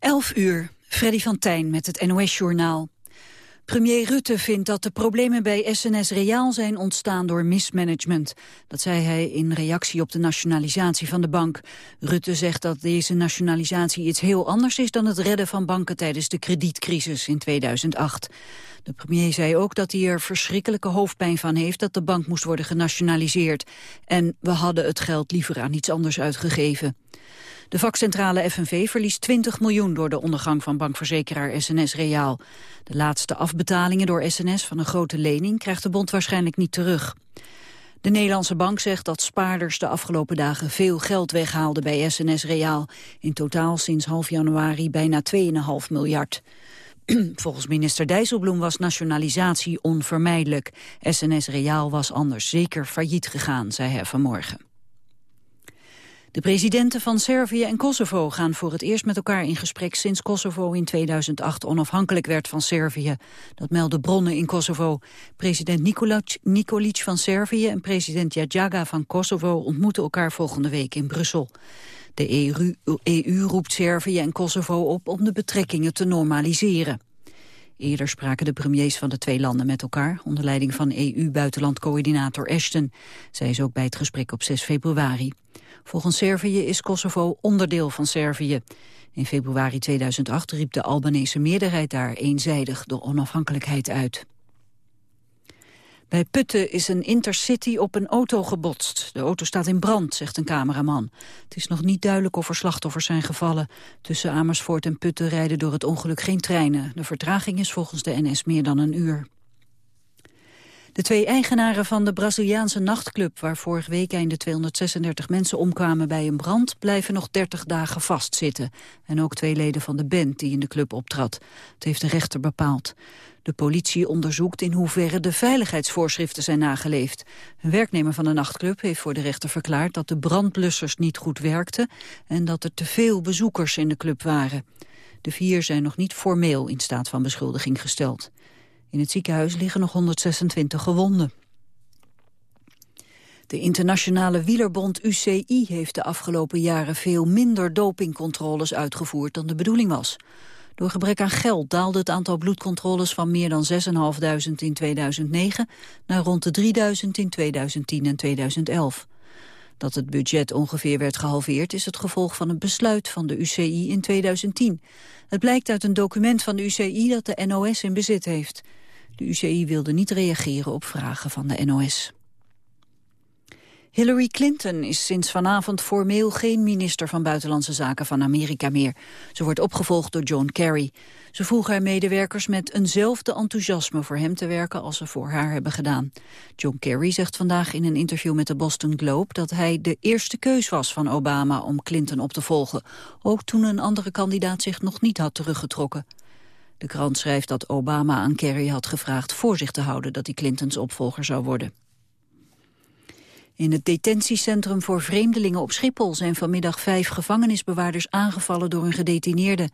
11 uur, Freddy van Tijn met het NOS-journaal. Premier Rutte vindt dat de problemen bij SNS Reaal zijn ontstaan door mismanagement. Dat zei hij in reactie op de nationalisatie van de bank. Rutte zegt dat deze nationalisatie iets heel anders is dan het redden van banken tijdens de kredietcrisis in 2008. De premier zei ook dat hij er verschrikkelijke hoofdpijn van heeft dat de bank moest worden genationaliseerd. En we hadden het geld liever aan iets anders uitgegeven. De vakcentrale FNV verliest 20 miljoen door de ondergang van bankverzekeraar SNS Reaal. De laatste afbetalingen door SNS van een grote lening krijgt de bond waarschijnlijk niet terug. De Nederlandse bank zegt dat spaarders de afgelopen dagen veel geld weghaalden bij SNS Reaal. In totaal sinds half januari bijna 2,5 miljard. Volgens minister Dijsselbloem was nationalisatie onvermijdelijk. SNS Reaal was anders zeker failliet gegaan, zei hij vanmorgen. De presidenten van Servië en Kosovo gaan voor het eerst met elkaar in gesprek sinds Kosovo in 2008 onafhankelijk werd van Servië. Dat melden bronnen in Kosovo. President Nikolic, Nikolic van Servië en president Jajaga van Kosovo ontmoeten elkaar volgende week in Brussel. De EU, EU roept Servië en Kosovo op om de betrekkingen te normaliseren. Eerder spraken de premiers van de twee landen met elkaar... onder leiding van EU-buitenlandcoördinator Ashton. Zij is ook bij het gesprek op 6 februari. Volgens Servië is Kosovo onderdeel van Servië. In februari 2008 riep de Albanese meerderheid daar eenzijdig de onafhankelijkheid uit. Bij Putten is een intercity op een auto gebotst. De auto staat in brand, zegt een cameraman. Het is nog niet duidelijk of er slachtoffers zijn gevallen. Tussen Amersfoort en Putten rijden door het ongeluk geen treinen. De vertraging is volgens de NS meer dan een uur. De twee eigenaren van de Braziliaanse nachtclub... waar vorig week einde 236 mensen omkwamen bij een brand... blijven nog 30 dagen vastzitten. En ook twee leden van de band die in de club optrad. Het heeft de rechter bepaald. De politie onderzoekt in hoeverre de veiligheidsvoorschriften zijn nageleefd. Een werknemer van de nachtclub heeft voor de rechter verklaard... dat de brandblussers niet goed werkten... en dat er te veel bezoekers in de club waren. De vier zijn nog niet formeel in staat van beschuldiging gesteld. In het ziekenhuis liggen nog 126 gewonden. De internationale wielerbond UCI heeft de afgelopen jaren veel minder dopingcontroles uitgevoerd dan de bedoeling was. Door gebrek aan geld daalde het aantal bloedcontroles van meer dan 6.500 in 2009 naar rond de 3.000 in 2010 en 2011. Dat het budget ongeveer werd gehalveerd is het gevolg van een besluit van de UCI in 2010. Het blijkt uit een document van de UCI dat de NOS in bezit heeft. De UCI wilde niet reageren op vragen van de NOS. Hillary Clinton is sinds vanavond formeel geen minister van Buitenlandse Zaken van Amerika meer. Ze wordt opgevolgd door John Kerry. Ze vroeg haar medewerkers met eenzelfde enthousiasme voor hem te werken als ze voor haar hebben gedaan. John Kerry zegt vandaag in een interview met de Boston Globe dat hij de eerste keus was van Obama om Clinton op te volgen. Ook toen een andere kandidaat zich nog niet had teruggetrokken. De krant schrijft dat Obama aan Kerry had gevraagd voor zich te houden dat hij Clintons opvolger zou worden. In het detentiecentrum voor vreemdelingen op Schiphol zijn vanmiddag vijf gevangenisbewaarders aangevallen door een gedetineerde.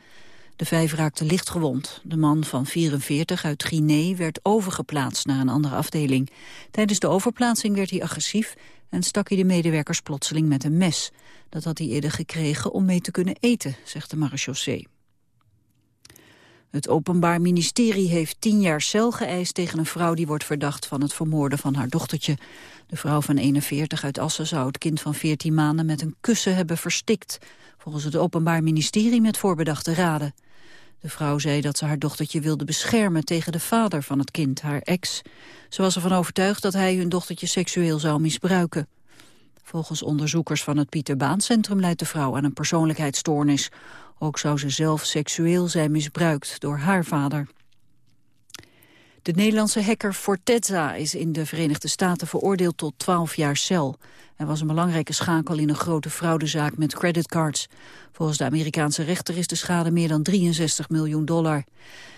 De vijf raakten lichtgewond. De man van 44 uit Guinea werd overgeplaatst naar een andere afdeling. Tijdens de overplaatsing werd hij agressief en stak hij de medewerkers plotseling met een mes. Dat had hij eerder gekregen om mee te kunnen eten, zegt de marechaussee. Het Openbaar Ministerie heeft tien jaar cel geëist tegen een vrouw die wordt verdacht van het vermoorden van haar dochtertje. De vrouw van 41 uit Assen zou het kind van 14 maanden met een kussen hebben verstikt. Volgens het Openbaar Ministerie met voorbedachte raden. De vrouw zei dat ze haar dochtertje wilde beschermen tegen de vader van het kind, haar ex. Ze was ervan overtuigd dat hij hun dochtertje seksueel zou misbruiken. Volgens onderzoekers van het Pieter Baan Centrum leidt de vrouw aan een persoonlijkheidsstoornis. Ook zou ze zelf seksueel zijn misbruikt door haar vader. De Nederlandse hacker Fortezza is in de Verenigde Staten veroordeeld tot 12 jaar cel. Hij was een belangrijke schakel in een grote fraudezaak met creditcards. Volgens de Amerikaanse rechter is de schade meer dan 63 miljoen dollar.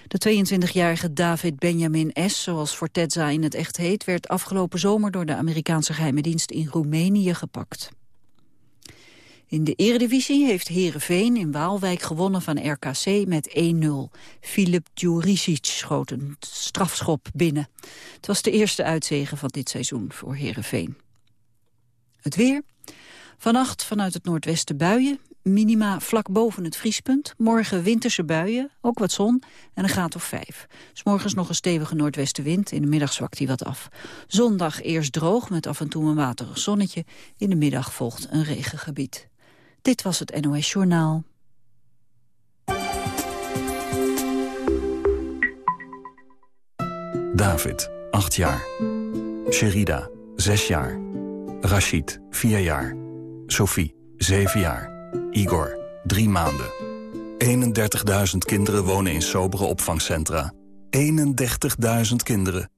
De 22-jarige David Benjamin S., zoals Fortezza in het echt heet... werd afgelopen zomer door de Amerikaanse geheime dienst in Roemenië gepakt. In de eredivisie heeft Herenveen in Waalwijk gewonnen van RKC met 1-0. Filip Djuricic schoot een strafschop binnen. Het was de eerste uitzegen van dit seizoen voor Herenveen. Het weer. Vannacht vanuit het noordwesten buien. minima vlak boven het vriespunt. Morgen winterse buien, ook wat zon en een graad of vijf. morgens nog een stevige noordwestenwind, in de middag zwakt hij wat af. Zondag eerst droog met af en toe een waterig zonnetje. In de middag volgt een regengebied. Dit was het NOS Journaal. David, 8 jaar. Sherida, 6 jaar. Rashid, 4 jaar. Sophie, 7 jaar. Igor, 3 maanden. 31.000 kinderen wonen in sobere opvangcentra. 31.000 kinderen.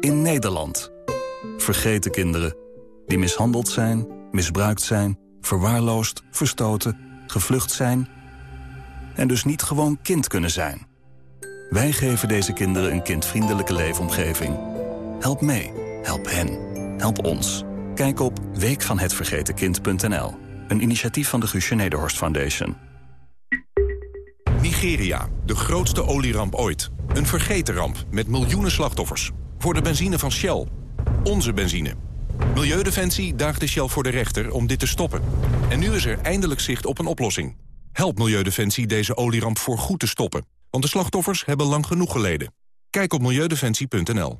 In Nederland. Vergeten kinderen. Die mishandeld zijn, misbruikt zijn, verwaarloosd, verstoten, gevlucht zijn... en dus niet gewoon kind kunnen zijn. Wij geven deze kinderen een kindvriendelijke leefomgeving. Help mee. Help hen. Help ons. Kijk op weekvanhetvergetenkind.nl. Een initiatief van de Guusje Nederhorst Foundation. Nigeria, de grootste olieramp ooit. Een vergeten ramp met miljoenen slachtoffers. Voor de benzine van Shell. Onze benzine. Milieudefensie daagde Shell voor de rechter om dit te stoppen. En nu is er eindelijk zicht op een oplossing. Help Milieudefensie deze olieramp voor goed te stoppen. Want de slachtoffers hebben lang genoeg geleden. Kijk op milieudefensie.nl.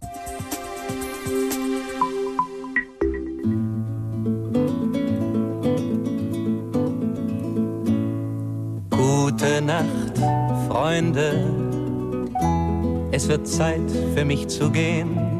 Nacht, Freunde. Es wird Zeit für mich zu gehen.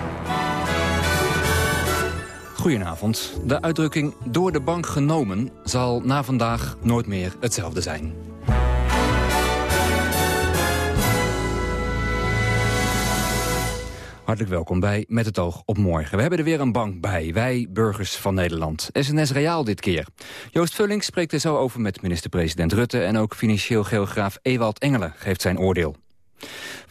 Goedenavond. De uitdrukking door de bank genomen zal na vandaag nooit meer hetzelfde zijn. Hartelijk welkom bij Met het oog op morgen. We hebben er weer een bank bij, wij burgers van Nederland. SNS Reaal dit keer. Joost Vullings spreekt er zo over met minister-president Rutte... en ook financieel geograaf Ewald Engelen geeft zijn oordeel.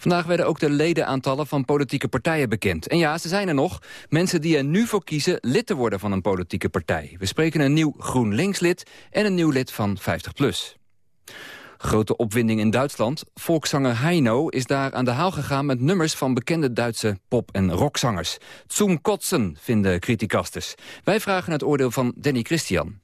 Vandaag werden ook de ledenaantallen van politieke partijen bekend. En ja, ze zijn er nog. Mensen die er nu voor kiezen lid te worden van een politieke partij. We spreken een nieuw GroenLinks-lid en een nieuw lid van 50PLUS. Grote opwinding in Duitsland. Volkszanger Heino is daar aan de haal gegaan met nummers van bekende Duitse pop- en rockzangers. Zum Kotzen, vinden criticasters. Wij vragen het oordeel van Danny Christian.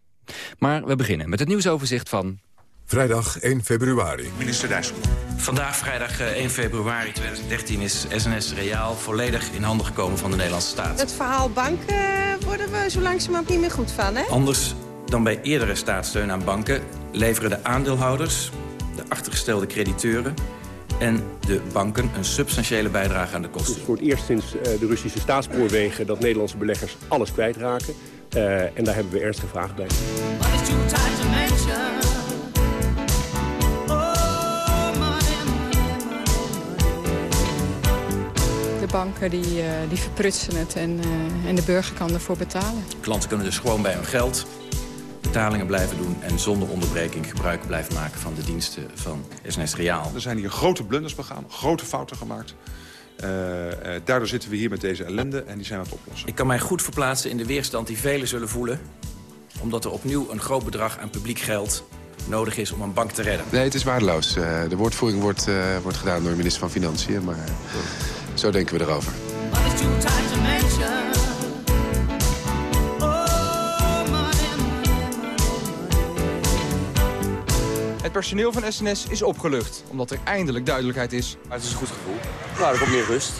Maar we beginnen met het nieuwsoverzicht van... Vrijdag 1 februari. Minister Dijsselbloem. Vandaag, vrijdag 1 eh, februari 2013, is SNS Reaal volledig in handen gekomen van de Nederlandse staat. Het verhaal banken uh, worden we zo langzamerhand niet meer goed van, hè? Anders dan bij eerdere staatssteun aan banken leveren de aandeelhouders de achtergestelde crediteuren en de banken een substantiële bijdrage aan de kosten. Het is voor het eerst sinds eh, de Russische staatsspoorwegen dat Nederlandse beleggers alles kwijtraken. Uh, en daar hebben we ernstige vragen bij. Banken die, uh, die verprutsen het en, uh, en de burger kan ervoor betalen. Klanten kunnen dus gewoon bij hun geld betalingen blijven doen... en zonder onderbreking gebruik blijven maken van de diensten van SNS Reaal. Er zijn hier grote blunders begaan, grote fouten gemaakt. Uh, uh, daardoor zitten we hier met deze ellende en die zijn aan het oplossen. Ik kan mij goed verplaatsen in de weerstand die velen zullen voelen... omdat er opnieuw een groot bedrag aan publiek geld nodig is om een bank te redden. Nee, het is waardeloos. Uh, de woordvoering wordt, wordt gedaan door de minister van Financiën, maar zo denken we erover. Het personeel van SNS is opgelucht, omdat er eindelijk duidelijkheid is. het is een goed gevoel. Nou, er komt meer rust.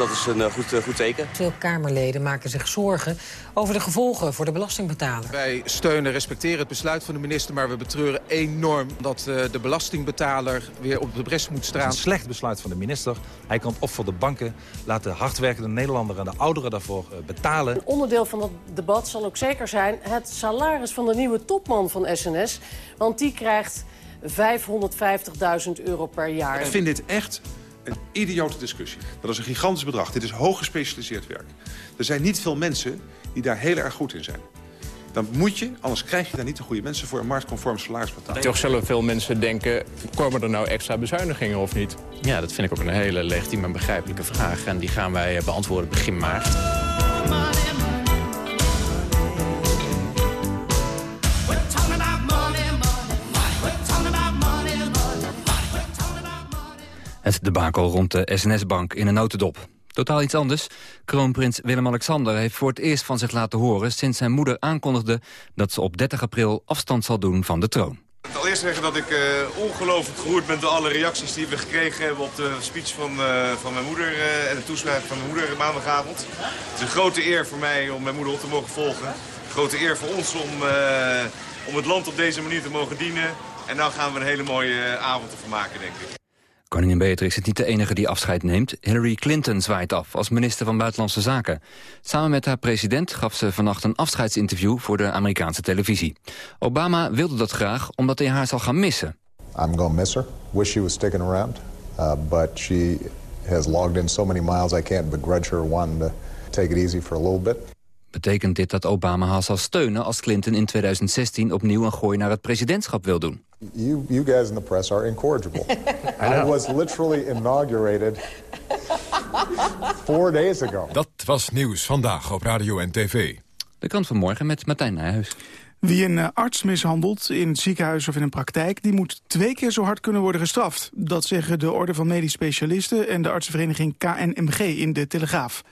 Dat is een goed, uh, goed teken. Veel Kamerleden maken zich zorgen over de gevolgen voor de belastingbetaler. Wij steunen, respecteren het besluit van de minister... maar we betreuren enorm dat uh, de belastingbetaler weer op de bres moet staan. Een slecht besluit van de minister. Hij kan of voor de banken laten hardwerkende Nederlander en de ouderen daarvoor betalen. Een onderdeel van dat debat zal ook zeker zijn... het salaris van de nieuwe topman van SNS. Want die krijgt 550.000 euro per jaar. Ik vind dit echt een idiote discussie. Dat is een gigantisch bedrag. Dit is hoog gespecialiseerd werk. Er zijn niet veel mensen die daar heel erg goed in zijn. dan moet je, anders krijg je daar niet de goede mensen voor... een marktconform salaris betalen. Toch zullen veel mensen denken, komen er nou extra bezuinigingen of niet? Ja, dat vind ik ook een hele legitieme en begrijpelijke vraag. En die gaan wij beantwoorden begin maart. Het debakel rond de SNS-bank in een notendop. Totaal iets anders. Kroonprins Willem-Alexander heeft voor het eerst van zich laten horen... sinds zijn moeder aankondigde dat ze op 30 april afstand zal doen van de troon. Ik wil eerst zeggen dat ik uh, ongelooflijk geroerd ben door alle reacties die we gekregen hebben op de speech van, uh, van mijn moeder uh, en de toespraak van mijn moeder maandagavond. Het is een grote eer voor mij om mijn moeder op te mogen volgen. Een grote eer voor ons om, om het land op deze manier te mogen dienen. En nou gaan we een hele mooie avond ervan maken, denk ik. Koningin Beatrix is niet de enige die afscheid neemt. Hillary Clinton zwaait af als minister van Buitenlandse Zaken. Samen met haar president gaf ze vannacht een afscheidsinterview voor de Amerikaanse televisie. Obama wilde dat graag omdat hij haar zal gaan missen. I'm to miss her. Wish she was sticking around. Uh, but she has logged in so many miles I can't begrudge her one to take it easy for a little bit. Betekent dit dat Obama haar zal steunen als Clinton in 2016 opnieuw een gooi naar het presidentschap wil doen? You, you guys in the press are incorrigible. I was literally inaugurated four days ago. Dat was nieuws vandaag op radio en tv. De kant van morgen met Martijn Nijhuis. Wie een eh, arts mishandelt in het ziekenhuis of in een praktijk... die moet twee keer zo hard kunnen worden gestraft. Dat zeggen de Orde van Medisch Specialisten... en de artsenvereniging KNMG in de Telegraaf.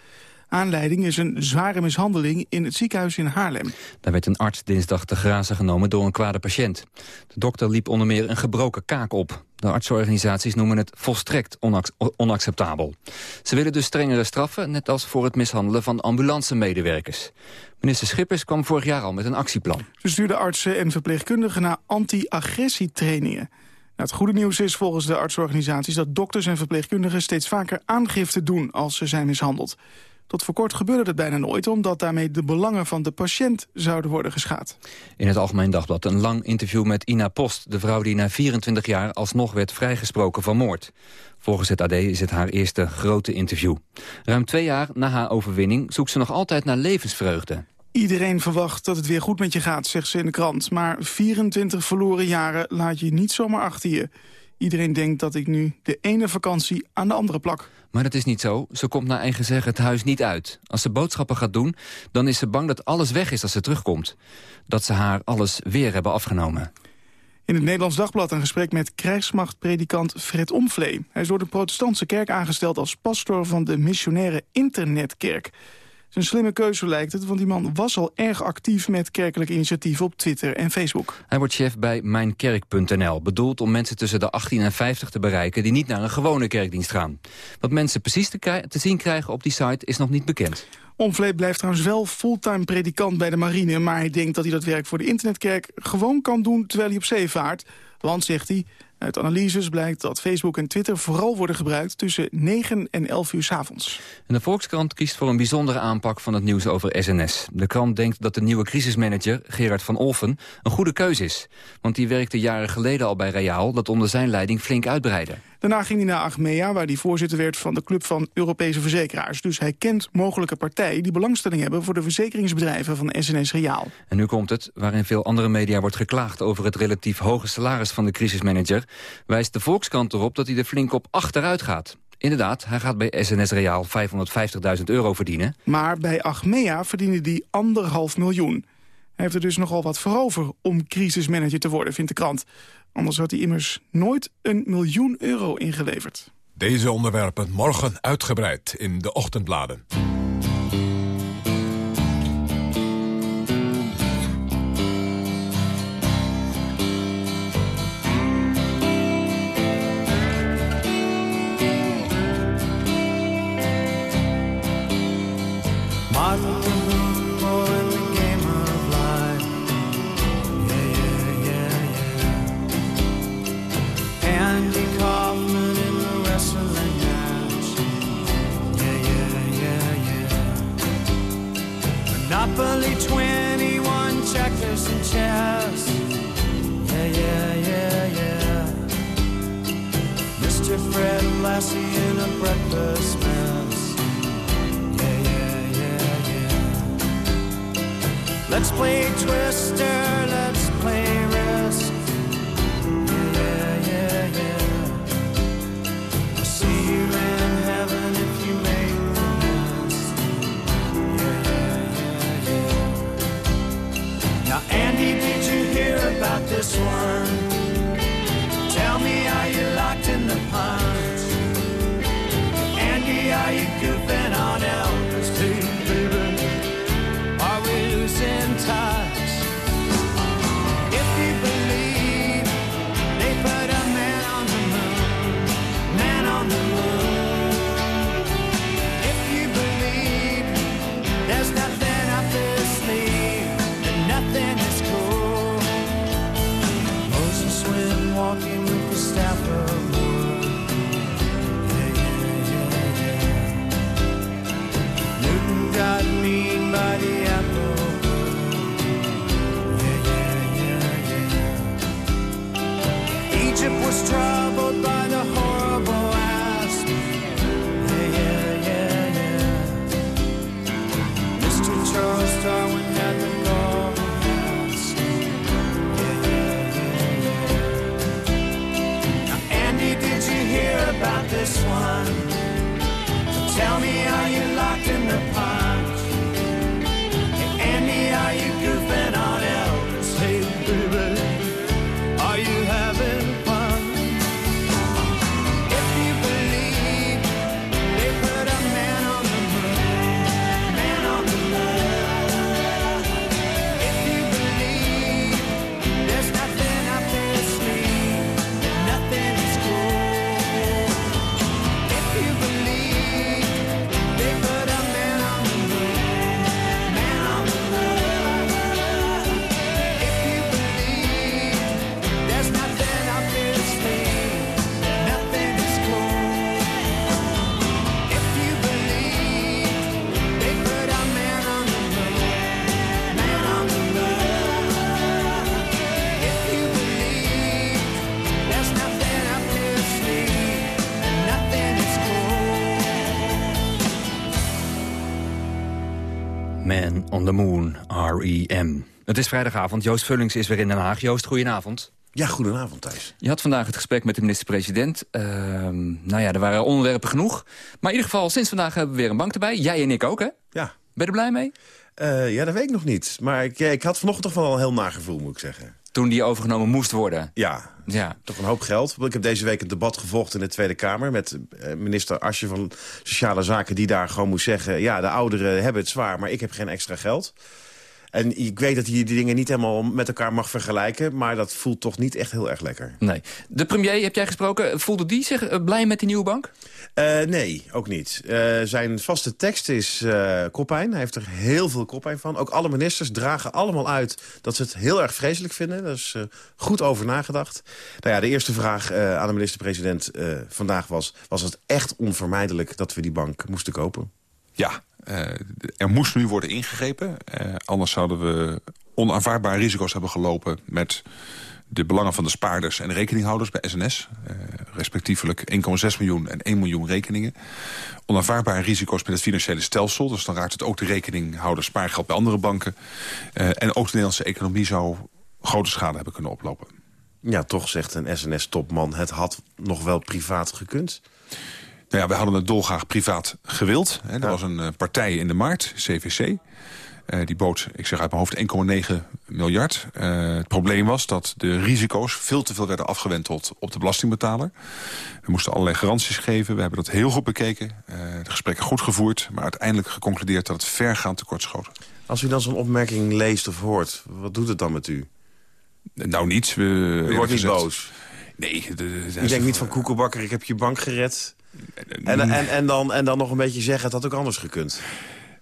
Aanleiding is een zware mishandeling in het ziekenhuis in Haarlem. Daar werd een arts dinsdag te grazen genomen door een kwade patiënt. De dokter liep onder meer een gebroken kaak op. De artsorganisaties noemen het volstrekt onacceptabel. Ze willen dus strengere straffen, net als voor het mishandelen van ambulancemedewerkers. Minister Schippers kwam vorig jaar al met een actieplan. Ze stuurde artsen en verpleegkundigen naar anti-agressietrainingen. Nou, het goede nieuws is volgens de artsorganisaties dat dokters en verpleegkundigen steeds vaker aangifte doen als ze zijn mishandeld. Tot voor kort gebeurde dat bijna nooit... omdat daarmee de belangen van de patiënt zouden worden geschaad. In het Algemeen Dagblad een lang interview met Ina Post... de vrouw die na 24 jaar alsnog werd vrijgesproken van moord. Volgens het AD is het haar eerste grote interview. Ruim twee jaar na haar overwinning zoekt ze nog altijd naar levensvreugde. Iedereen verwacht dat het weer goed met je gaat, zegt ze in de krant. Maar 24 verloren jaren laat je niet zomaar achter je. Iedereen denkt dat ik nu de ene vakantie aan de andere plak. Maar dat is niet zo. Ze komt naar eigen zeggen het huis niet uit. Als ze boodschappen gaat doen, dan is ze bang dat alles weg is als ze terugkomt. Dat ze haar alles weer hebben afgenomen. In het Nederlands Dagblad een gesprek met krijgsmachtpredikant Fred Omvlee. Hij is door de protestantse kerk aangesteld als pastor van de missionaire internetkerk een slimme keuze lijkt het, want die man was al erg actief met kerkelijke initiatieven op Twitter en Facebook. Hij wordt chef bij mijnkerk.nl, bedoeld om mensen tussen de 18 en 50 te bereiken die niet naar een gewone kerkdienst gaan. Wat mensen precies te, te zien krijgen op die site is nog niet bekend. Omvleet blijft trouwens wel fulltime predikant bij de marine... maar hij denkt dat hij dat werk voor de internetkerk gewoon kan doen terwijl hij op zee vaart. Want, zegt hij, uit analyses blijkt dat Facebook en Twitter vooral worden gebruikt tussen 9 en 11 uur s avonds. De Volkskrant kiest voor een bijzondere aanpak van het nieuws over SNS. De krant denkt dat de nieuwe crisismanager, Gerard van Olfen, een goede keuze is. Want die werkte jaren geleden al bij Reaal, dat onder zijn leiding flink uitbreidde. Daarna ging hij naar Achmea, waar hij voorzitter werd van de Club van Europese Verzekeraars. Dus hij kent mogelijke partijen die belangstelling hebben voor de verzekeringsbedrijven van SNS Reaal. En nu komt het, waarin veel andere media wordt geklaagd over het relatief hoge salaris van de crisismanager, wijst de Volkskrant erop dat hij er flink op achteruit gaat. Inderdaad, hij gaat bij SNS Reaal 550.000 euro verdienen. Maar bij Achmea verdiende hij anderhalf miljoen. Hij heeft er dus nogal wat voor over om crisismanager te worden, vindt de krant. Anders had hij immers nooit een miljoen euro ingeleverd. Deze onderwerpen morgen uitgebreid in de ochtendbladen. R.E.M. Het is vrijdagavond, Joost Vullings is weer in Den Haag. Joost, goedenavond. Ja, goedenavond Thijs. Je had vandaag het gesprek met de minister-president. Ehm, nou ja, er waren onderwerpen genoeg. Maar in ieder geval, sinds vandaag hebben we weer een bank erbij. Jij en ik ook, hè? Ja. Ben je er blij mee? Eh, ja, dat weet ik nog niet. Maar ik, ik had vanochtend toch wel een heel nagevoel, moet ik zeggen. Toen die overgenomen moest worden? Ja, Ja. toch een hoop geld. Ik heb deze week een debat gevolgd in de Tweede Kamer... met eh, minister Asje van Sociale Zaken... die daar gewoon moest zeggen... ja, de ouderen hebben het zwaar, maar ik heb geen extra geld. En ik weet dat je die dingen niet helemaal met elkaar mag vergelijken... maar dat voelt toch niet echt heel erg lekker. Nee. De premier, heb jij gesproken, voelde die zich eh, blij met die nieuwe bank? Eh, nee, ook niet. Eh, zijn vaste tekst is eh koppijn. Hij heeft er heel veel koppijn van. Ook alle ministers dragen allemaal uit dat ze het heel erg vreselijk vinden. Daar is eh, goed over nagedacht. Nou ja, de eerste vraag eh, aan de minister-president eh, vandaag was... was het echt onvermijdelijk dat we die bank moesten kopen? Ja, er moest nu worden ingegrepen. Eh, anders zouden we onaanvaardbare risico's hebben gelopen... met de belangen van de spaarders en rekeninghouders bij SNS. eh, respectievelijk 1,6 miljoen en 1 miljoen rekeningen. Onaanvaardbare risico's met het financiële stelsel. Dus dan raakt het ook de rekeninghouders spaargeld bij andere banken. Eh, en ook de Nederlandse economie zou grote schade hebben kunnen oplopen. Ja, toch zegt een SNS-topman... het had nog wel privaat gekund. Nou ja, we hadden het dolgraag privaat gewild. Hè. Er was een eh, partij in de markt, CVC. Eh, die bood, ik zeg uit mijn hoofd, 1,9 miljard. Eh, het probleem was dat de risico's veel te veel werden afgewenteld op de belastingbetaler. We moesten allerlei garanties geven. We hebben dat heel goed bekeken. eh, de gesprekken goed gevoerd. Maar uiteindelijk geconcludeerd dat het vergaand tekortschoten. Als u dan zo'n opmerking leest of hoort, wat doet het dan met u? Nou, niets. We, U wordt niet gezegd- boos? Nee. de- de- de- U denkt niet van koekenbakker, ik heb je bank gered... En, en, en, dan, en dan nog een beetje zeggen, het had ook anders gekund.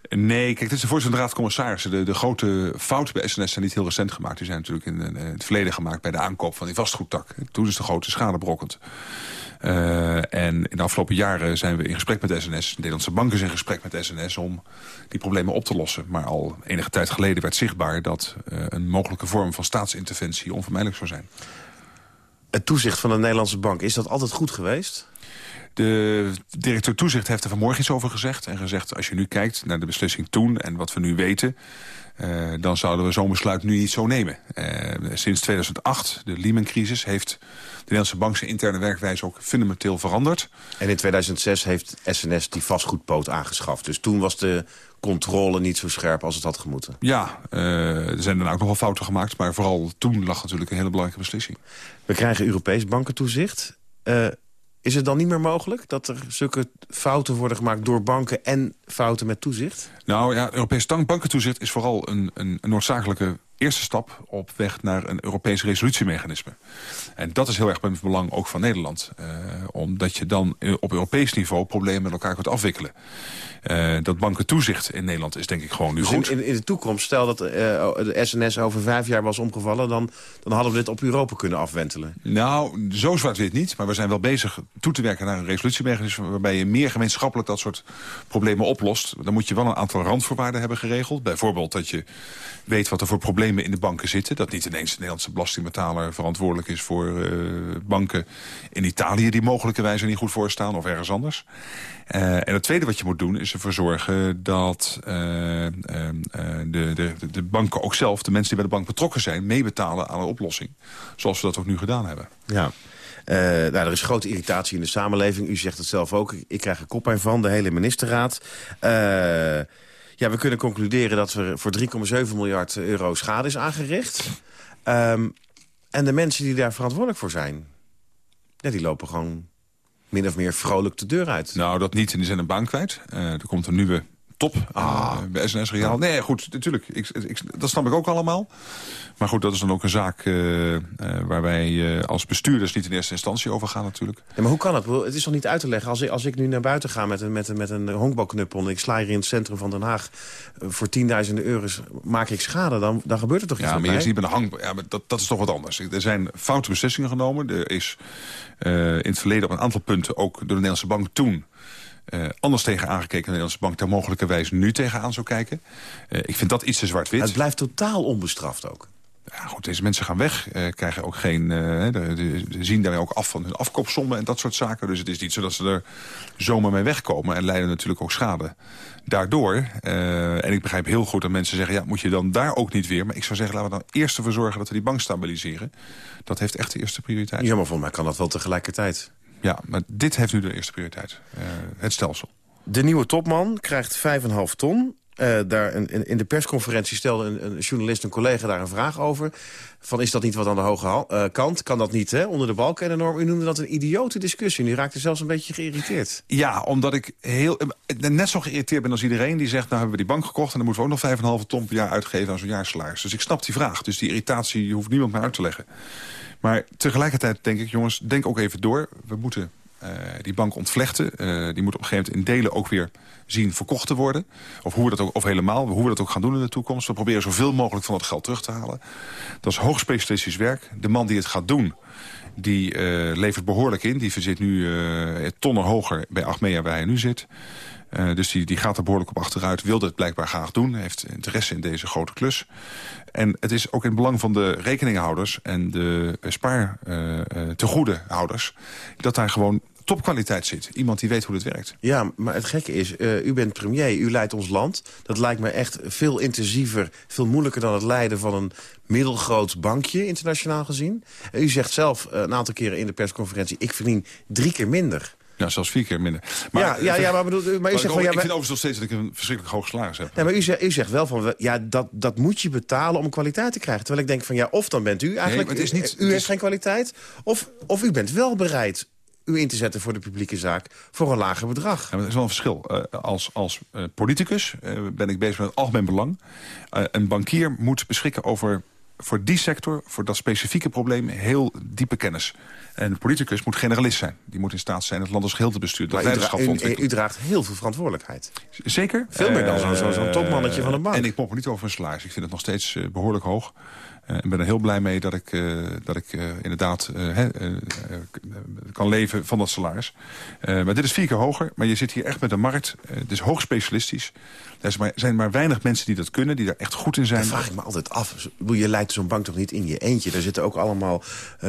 Nee, kijk, dit is de voorzitter van de Raad van Commissarissen. De, de grote fouten bij SNS zijn niet heel recent gemaakt. Die zijn natuurlijk in, eh, het verleden gemaakt bij de aankoop van die vastgoedtak. Toen is de grote schade berokkend. Eh, en in de afgelopen jaren zijn we in gesprek met SNS. De Nederlandse banken zijn in gesprek met SNS om die problemen op te lossen. Maar al enige tijd geleden werd zichtbaar dat eh, een mogelijke vorm van staatsinterventie onvermijdelijk zou zijn. Het toezicht van de Nederlandse bank, is dat altijd goed geweest? De directeur toezicht heeft er vanmorgen iets over gezegd. En gezegd, als je nu kijkt naar de beslissing toen en wat we nu weten... Uh, dan zouden we zo'n besluit nu niet zo nemen. Uh, sinds 2008, de Lehman-crisis, heeft de Nederlandse bank zijn interne werkwijze ook fundamenteel veranderd. En in 2006 heeft SNS die vastgoedpoot aangeschaft. Dus toen was de controle niet zo scherp als het had gemoeten. Ja, uh, er zijn daarna ook nog wel fouten gemaakt. Maar vooral toen lag natuurlijk een hele belangrijke beslissing. We krijgen Europees bankentoezicht. Is het dan niet meer mogelijk dat er zulke fouten worden gemaakt door banken en fouten met toezicht? Nou ja, Europees bankentoezicht is vooral een, een, noodzakelijke eerste stap op weg naar een Europees resolutiemechanisme. En dat is heel erg van belang ook van Nederland. Uh, omdat je dan op Europees niveau problemen met elkaar kunt afwikkelen. Uh, dat bankentoezicht in Nederland is denk ik gewoon nu dus goed. In, in, de toekomst, stel dat uh, de SNS over vijf jaar was omgevallen... Dan, dan hadden we dit op Europa kunnen afwentelen. Nou, zo zwart-wit niet. Maar we zijn wel bezig toe te werken naar een resolutiemechanisme... waarbij je meer gemeenschappelijk dat soort problemen oplost. Dan moet je wel een aantal randvoorwaarden hebben geregeld. Bijvoorbeeld dat je weet wat er voor problemen in de banken zitten. Dat niet ineens de Nederlandse belastingbetaler verantwoordelijk is voor uh, banken in Italië... die mogelijkerwijs er niet goed voor staan of ergens anders. Uh, en het tweede wat je moet doen is ervoor zorgen dat uh, de, de, de banken ook zelf... de mensen die bij de bank betrokken zijn, meebetalen aan een oplossing. Zoals we dat ook nu gedaan hebben. Ja. Uh, nou, er is grote irritatie in de samenleving. U zegt het zelf ook. Ik krijg er koppijn van, de hele ministerraad. Ja, we kunnen concluderen dat er voor 3,7 miljard euro schade is aangericht. Um, en de mensen die daar verantwoordelijk voor zijn... Die lopen gewoon min of meer vrolijk de deur uit. Nou, dat niet. En die zijn een baan kwijt. Uh, er komt een nieuwe top ah. uh, bij SNS Reaal. Nee, goed, natuurlijk. Ik, ik, dat snap ik ook allemaal. Maar goed, dat is dan ook een zaak uh, uh, waar wij als bestuurders niet in eerste instantie over gaan natuurlijk. Ja, maar hoe kan het? Het is toch niet uit te leggen. Als ik, als ik nu naar buiten ga met een, met een, met een honkbalknuppel... en ik sla hier in het centrum van Den Haag voor tienduizenden euro's... maak ik schade, dan, dan gebeurt er toch iets Ja, maar je niet met een hang... Ja, maar dat, dat is toch wat anders. Er zijn foute beslissingen genomen. Er is in het verleden op een aantal punten ook door de Nederlandse bank toen... Uh, anders tegen aangekeken de Nederlandse bank... daar mogelijkerwijs nu tegenaan zou kijken. Uh, ik vind dat iets te zwart-wit. Het blijft totaal onbestraft ook. Ja, goed, deze mensen gaan weg, uh, krijgen ook geen, de, de, de, zien daarmee ook af van hun afkoopsommen en dat soort zaken. Dus het is niet zo dat ze er zomaar mee wegkomen en leiden natuurlijk ook schade. Daardoor, en ik begrijp heel goed dat mensen zeggen, ja, moet je dan daar ook niet weer. Maar ik zou zeggen, laten we dan eerst ervoor zorgen dat we die bank stabiliseren. Dat heeft echt de eerste prioriteit. Ja, maar voor mij kan dat wel tegelijkertijd. Ja, maar dit heeft nu de eerste prioriteit. Uh, het stelsel. De nieuwe topman krijgt 5,5 ton. Uh, daar in, in de persconferentie stelde een, een, journalist, een collega, daar een vraag over. Van is dat niet wat aan de hoge uh, kant? Kan dat niet, hè? Onder de balken en de norm. U noemde dat een idiote discussie. Nu raakte zelfs een beetje geïrriteerd. Ja, omdat ik heel, net zo geïrriteerd ben als iedereen die zegt... nou hebben we die bank gekocht en dan moeten we ook nog 5,5 ton per jaar uitgeven aan zo'n jaarsalaris. Dus ik snap die vraag. Dus die irritatie hoeft niemand meer uit te leggen. Maar tegelijkertijd denk ik, jongens, denk ook even door. We moeten uh, die bank ontvlechten. Uh, die moet op een gegeven moment in delen ook weer zien verkocht te worden. Of, hoe we dat ook, of helemaal, hoe we dat ook gaan doen in de toekomst. We proberen zoveel mogelijk van dat geld terug te halen. Dat is hoog specialistisch werk. De man die het gaat doen, die uh, levert behoorlijk in. Die zit nu tonnen hoger bij Achmea waar hij nu zit. Uh, dus die, die gaat er behoorlijk op achteruit. Wilde het blijkbaar graag doen. Heeft interesse in deze grote klus. En het is ook in het belang van de rekeninghouders... en de spaar uh, uh, tegoedehouders... dat daar gewoon topkwaliteit zit. Iemand die weet hoe dit werkt. Ja, maar het gekke is, uh, u bent premier, u leidt ons land. Dat lijkt me echt veel intensiever, veel moeilijker dan het leiden van een middelgroot bankje, internationaal gezien. En u zegt zelf uh, een aantal keren in de persconferentie, ik verdien drie keer minder. Ja, zelfs vier keer minder. Maar, ja, ja, ja, maar, bedoel, maar u zegt van... Ja, ik vind overigens nog steeds dat ik een verschrikkelijk hoog salaris heb. Ja, maar u zegt, u zegt wel van, ja, dat, dat moet je betalen om kwaliteit te krijgen. Terwijl ik denk van, ja, of dan bent u eigenlijk... Nee, het is niet, u heeft geen kwaliteit, of, of u bent wel bereid u in te zetten voor de publieke zaak voor een lager bedrag. Ja, maar er is wel een verschil. Uh, als als uh, politicus uh, ben ik bezig met het algemeen belang. een bankier moet beschikken over voor die sector, voor dat specifieke probleem, heel diepe kennis. En de politicus moet generalist zijn. Die moet in staat zijn het land als geheel te besturen. Maar u, dra u, u, draagt heel veel verantwoordelijkheid. Zeker. Veel meer dan zo'n zo, zo topmannetje van de bank. En ik mop niet over een salaris. Ik vind het nog steeds uh, behoorlijk hoog. Uh, ik ben er heel blij mee dat ik, uh, dat ik inderdaad kan leven van dat salaris. maar dit is vier keer hoger. Maar je zit hier echt met een markt. het is hoog specialistisch. Er zijn maar weinig mensen die dat kunnen, die daar echt goed in zijn. Dat vraag ik me altijd af. Je leidt zo'n bank toch niet in je eentje? Er zitten ook allemaal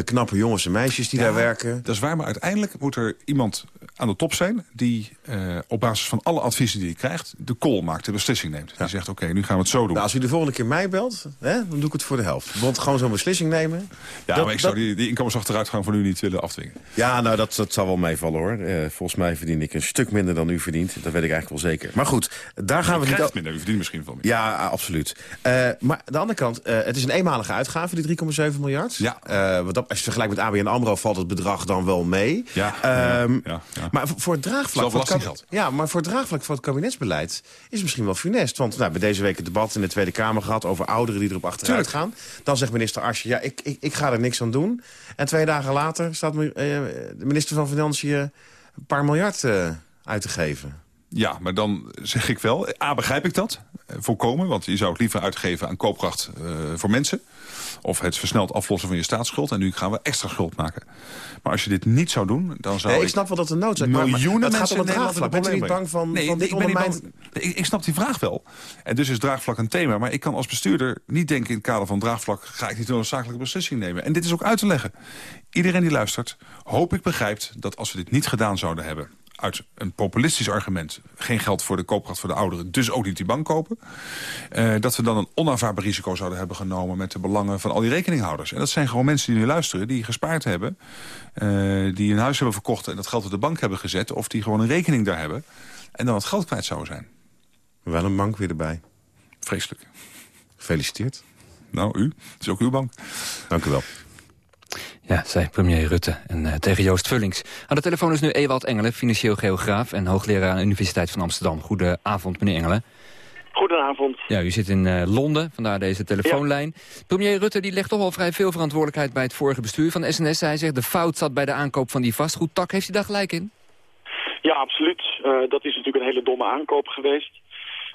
knappe jongens en meisjes die ja, daar werken. Dat is waar, maar uiteindelijk moet er iemand aan de top zijn... die eh, op basis van alle adviezen die hij krijgt... de call maakt, de beslissing neemt. Die zegt, oké, nu gaan we het zo doen. Nou, als u de volgende keer mij belt, hè, dan doe ik het voor de helft. Want gewoon zo'n beslissing nemen... Ja, dat- maar ik zou dat- die, die inkomensachteruitgang van u niet willen afdwingen. Ja, nou, dat, dat zal wel meevallen, hoor. Eh, volgens mij verdien ik een stuk minder dan u verdient. Dat weet ik eigenlijk wel zeker. Maar goed, daar gaan we niet... krijgt minder, u verdient misschien wel meer. Ja, absoluut. Eh, maar aan de andere kant, het is een eenmalige uitgave, die 3,7 miljard. Ja. Wat dat, als je vergelijkt met ABN AMRO valt het bedrag dan wel mee. Ja, Ehm, ja, ja, ja. Maar voor het draagvlak... Van het. Ja, maar voor het draagvlak van het kabinetsbeleid is misschien wel funest. Want nou, we hebben deze week het debat in de Tweede Kamer gehad... over ouderen die erop achteruit gaan. Dan zegt minister Asje, ja, ik, ik, ik ga er niks aan doen. En twee dagen later staat eh, de minister van Financiën... een paar miljard eh, uit te geven. Ja, maar dan zeg ik wel, A, begrijp ik dat, eh, volkomen. Want je zou het liever uitgeven aan koopkracht voor mensen. Of het versneld aflossen van je staatsschuld. En nu gaan we extra schuld maken. Maar als je dit niet zou doen, dan zou Nee, ik snap wel dat er noodzaak is. maar- maar miljoenen het gaat mensen om het Bent u niet bang van, Nee, van nee, dit ik, bang. ik, ik snap die vraag wel. En dus is draagvlak een thema. Maar ik kan als bestuurder niet denken in het kader van draagvlak... ga ik niet een noodzakelijke beslissing nemen. En dit is ook uit te leggen. Iedereen die luistert, hoop ik begrijpt dat als we dit niet gedaan zouden hebben uit een populistisch argument... geen geld voor de koopkracht voor de ouderen, dus ook niet die bank kopen... eh, dat we dan een onaanvaardbaar risico zouden hebben genomen... met de belangen van al die rekeninghouders. En dat zijn gewoon mensen die nu luisteren, die gespaard hebben... eh, die een huis hebben verkocht en dat geld op de bank hebben gezet... of die gewoon een rekening daar hebben en dan het geld kwijt zouden zijn. Wel een bank weer erbij. Vreselijk. Gefeliciteerd. Nou, u. Het is ook uw bank. Dank u wel. Ja, zei premier Rutte. En eh, tegen Joost Vullings. Aan de telefoon is nu Ewald Engelen, financieel geograaf... en hoogleraar aan de Universiteit van Amsterdam. Goedenavond, meneer Engelen. Goedenavond. Ja, u zit in eh, Londen, vandaar deze telefoonlijn. Premier Rutte die legt toch wel vrij veel verantwoordelijkheid... bij het vorige bestuur van SNS. Hij zegt de fout zat bij de aankoop van die vastgoedtak. Heeft u daar gelijk in? Ja, absoluut. Eh, dat is natuurlijk een hele domme aankoop geweest.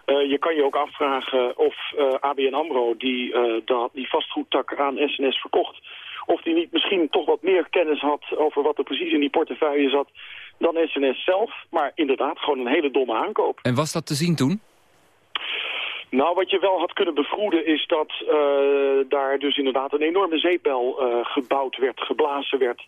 Je kan je ook afvragen of ABN AMRO die, dat, die vastgoedtak aan SNS verkocht... of die niet misschien toch wat meer kennis had over wat er precies in die portefeuille zat dan SNS zelf. Maar inderdaad, gewoon een hele domme aankoop. En was dat te zien toen? Nou, wat je wel had kunnen bevroeden is dat eh, daar dus inderdaad een enorme zeepbel eh, gebouwd werd, geblazen werd.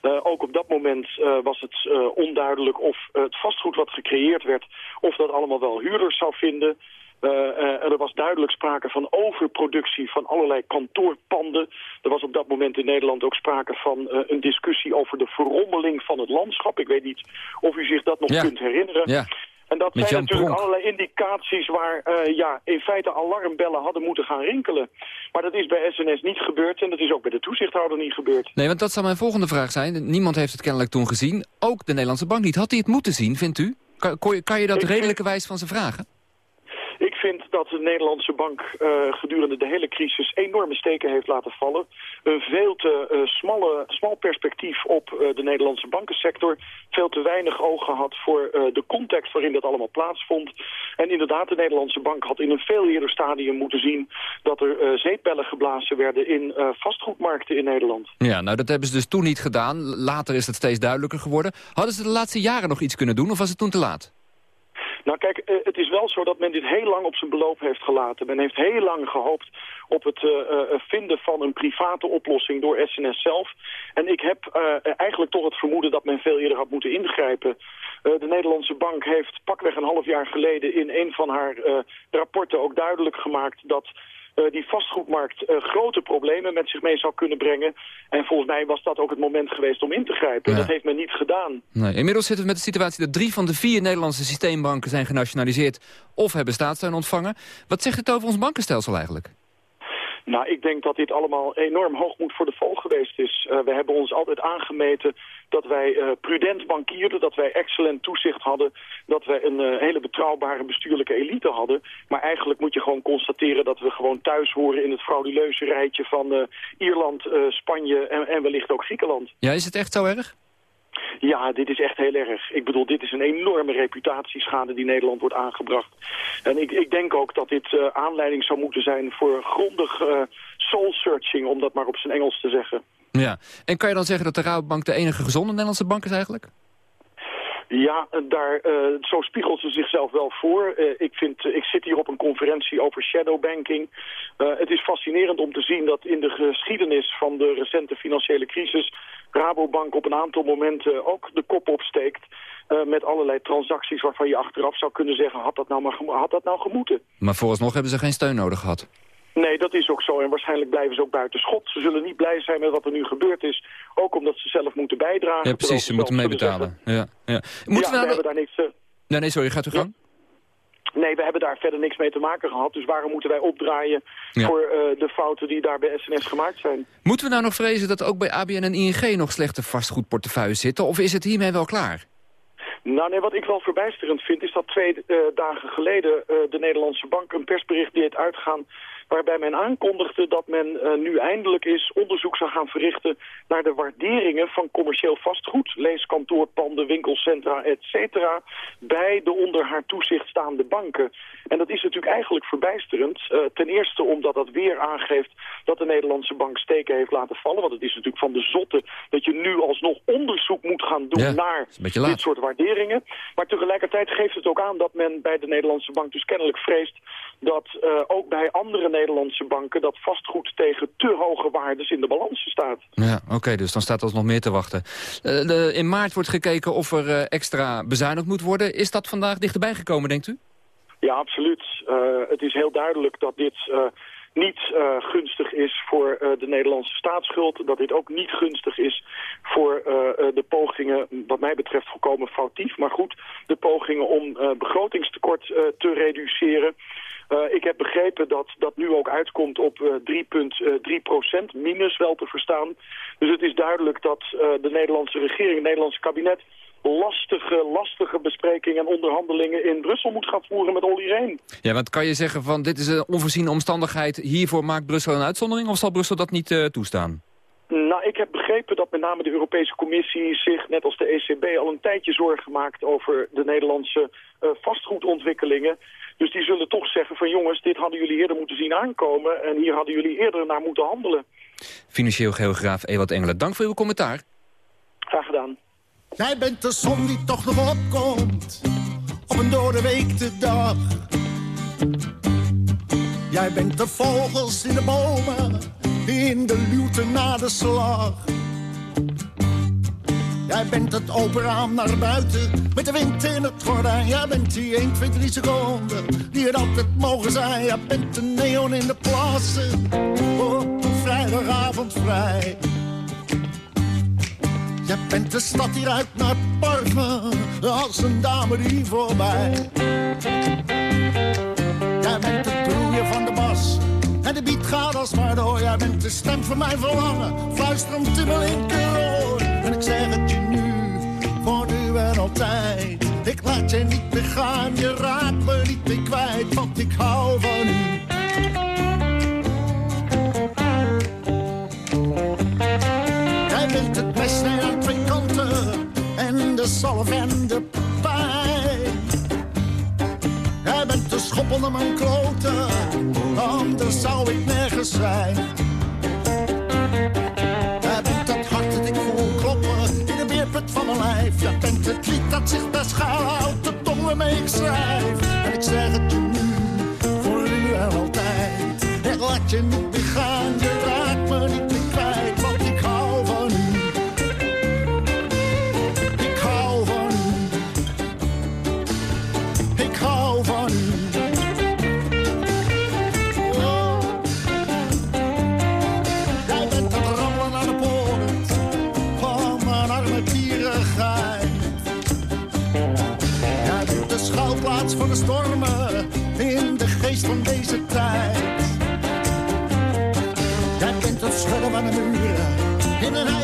Eh, ook op dat moment was het onduidelijk of het vastgoed wat gecreëerd werd, of dat allemaal wel huurders zou vinden. Eh, eh, er was duidelijk sprake van overproductie van allerlei kantoorpanden. Er was op dat moment in Nederland ook sprake van eh, een discussie over de verrommeling van het landschap. Ik weet niet of u zich dat nog Ja. kunt herinneren. Ja. En dat Met zijn Jan natuurlijk Pronk. allerlei indicaties waar ja, in feite alarmbellen hadden moeten gaan rinkelen. Maar dat is bij SNS niet gebeurd en dat is ook bij de toezichthouder niet gebeurd. Nee, want dat zou mijn volgende vraag zijn. Niemand heeft het kennelijk toen gezien. Ook de Nederlandse bank niet. Had hij het moeten zien, vindt u? Kan, kon kan je dat redelijkerwijs van ze vragen? Vind dat de Nederlandse bank eh, gedurende de hele crisis enorme steken heeft laten vallen. Een veel te eh, smalle, smal perspectief op eh, de Nederlandse bankensector. Veel te weinig oog gehad voor de context waarin dat allemaal plaatsvond. En inderdaad, de Nederlandse bank had in een veel eerder stadium moeten zien... dat er zeepbellen geblazen werden in vastgoedmarkten in Nederland. Ja, nou dat hebben ze dus toen niet gedaan. Later is het steeds duidelijker geworden. Hadden ze de laatste jaren nog iets kunnen doen of was het toen te laat? Nou kijk, eh, het is wel zo dat men dit heel lang op zijn beloop heeft gelaten. Men heeft heel lang gehoopt op het eh, eh, vinden van een private oplossing door SNS zelf. En ik heb eigenlijk toch het vermoeden dat men veel eerder had moeten ingrijpen. De Nederlandse bank heeft pakweg een half jaar geleden in een van haar rapporten ook duidelijk gemaakt dat eh, die vastgoedmarkt eh, grote problemen met zich mee zou kunnen brengen. En volgens mij was dat ook het moment geweest om in te grijpen. Ja. Dat heeft men niet gedaan. Nee. Inmiddels zitten we met de situatie dat drie van de vier Nederlandse systeembanken zijn genationaliseerd of hebben staatssteun ontvangen. Wat zegt het over ons bankenstelsel eigenlijk? Nou, ik denk dat dit allemaal enorm hoogmoed voor de val geweest is. Eh, we hebben ons altijd aangemeten dat wij eh, prudent bankierden, dat wij excellent toezicht hadden, dat wij een eh, hele betrouwbare bestuurlijke elite hadden. Maar eigenlijk moet je gewoon constateren dat we gewoon thuis horen in het frauduleuze rijtje van eh, Ierland, Spanje en, en wellicht ook Griekenland. Ja, is het echt zo erg? Ja, dit is echt heel erg. Ik bedoel, dit is een enorme reputatieschade die Nederland wordt aangebracht. En ik, ik denk ook dat dit aanleiding zou moeten zijn voor grondig soul-searching, om dat maar op zijn Engels te zeggen. Ja. En kan je dan zeggen dat de Rabobank de enige gezonde Nederlandse bank is eigenlijk? Ja, daar, uh, zo spiegelt ze zichzelf wel voor. Uh, ik, vind, uh, ik zit hier op een conferentie over shadowbanking. het is fascinerend om te zien dat in de geschiedenis van de recente financiële crisis... Rabobank op een aantal momenten ook de kop opsteekt... met allerlei transacties waarvan je achteraf zou kunnen zeggen... had dat nou, maar had dat nou gemoeten? Maar vooralsnog hebben ze geen steun nodig gehad. Nee, dat is ook zo. En waarschijnlijk blijven ze ook buiten schot. Ze zullen niet blij zijn met wat er nu gebeurd is. Ook omdat ze zelf moeten bijdragen. Ja, precies. Ze moeten meebetalen. Ja, ja. Moeten ja, we, we hebben daar niks... Uh... Nee, nee, sorry. Gaat u gang? Nee, we hebben daar verder niks mee te maken gehad. Dus waarom moeten wij opdraaien ja. voor uh, de fouten die daar bij SNS gemaakt zijn? Moeten we nou nog vrezen dat ook bij ABN en ING nog slechte vastgoedportefeuilles zitten? Of is het hiermee wel klaar? Nou nee, wat ik wel verbijsterend vind is dat twee uh, dagen geleden uh, de Nederlandse bank een persbericht deed uitgaan waarbij men aankondigde dat men uh, nu eindelijk eens onderzoek zou gaan verrichten naar de waarderingen van commercieel vastgoed, leeskantoorpanden, winkelcentra, et cetera, bij de onder haar toezicht staande banken. En dat is natuurlijk eigenlijk verbijsterend. Uh, ten eerste omdat dat weer aangeeft dat de Nederlandse bank steken heeft laten vallen, want het is natuurlijk van de zotte dat je nu alsnog onderzoek moet gaan doen ja, naar dit soort waarderingen. Maar tegelijkertijd geeft het ook aan dat men bij de Nederlandse bank dus kennelijk vreest dat uh, ook bij andere Nederlandse banken dat vastgoed tegen te hoge waardes in de balansen staat. Ja, oké, dus dan staat er nog meer te wachten. Uh, de, in maart wordt gekeken of er uh, extra bezuinigd moet worden. Is dat vandaag dichterbij gekomen, denkt u? Ja, absoluut. het is heel duidelijk dat dit niet uh, gunstig is voor uh, de Nederlandse staatsschuld. Dat dit ook niet gunstig is voor uh, de pogingen, wat mij betreft volkomen foutief. Maar goed, de pogingen om begrotingstekort te reduceren. Uh, ik heb begrepen dat dat nu ook uitkomt op uh, 3,3 procent, minus wel te verstaan. Dus het is duidelijk dat de Nederlandse regering, het Nederlandse kabinet... lastige, lastige besprekingen en onderhandelingen in Brussel moet gaan voeren met Olly Rehn. Ja, want kan je zeggen van dit is een onvoorziene omstandigheid... hiervoor maakt Brussel een uitzondering of zal Brussel dat niet toestaan? Nou, ik heb begrepen dat met name de Europese Commissie zich, net als de ECB, al een tijdje zorgen maakt over de Nederlandse uh, vastgoedontwikkelingen. Dus die zullen toch zeggen van jongens, dit hadden jullie eerder moeten zien aankomen... en hier hadden jullie eerder naar moeten handelen. Financieel geograaf Ewald Engelen, dank voor uw commentaar. Graag gedaan. Jij bent de zon die toch nog opkomt, op een doordeweekte dag. Jij bent de vogels in de bomen, in de luwte na de slag. Jij bent het open raam naar buiten, met de wind in het gordijn. Jij bent die 1, 2, 3 seconden, die er altijd mogen zijn. Jij bent de neon in de plassen, op een vrijdagavond vrij. Jij bent de stad die ruikt naar parfum, als een dame die voorbij. Jij bent het broeien van de de beat gaat als maar door. Jij bent de stem van mijn verlangen, fluisterend in mijn linkeroor. En ik zeg het je nu, voor nu en altijd. Ik laat je niet meer gaan, je raakt me niet meer kwijt, want ik hou van u. Jij bent het beste aan twee kanten, en de zalf en de Jij bent de schop onder mijn kloten, anders zou ik nergens zijn. van mijn lijf. Jij bent het lied dat zich best houdt, de tong waarmee ik schrijf. En ik zeg het je nu, voor nu en altijd. Ik laat je niet van de stormen in de geest van deze tijd. Jij bent het schudden van de muren in een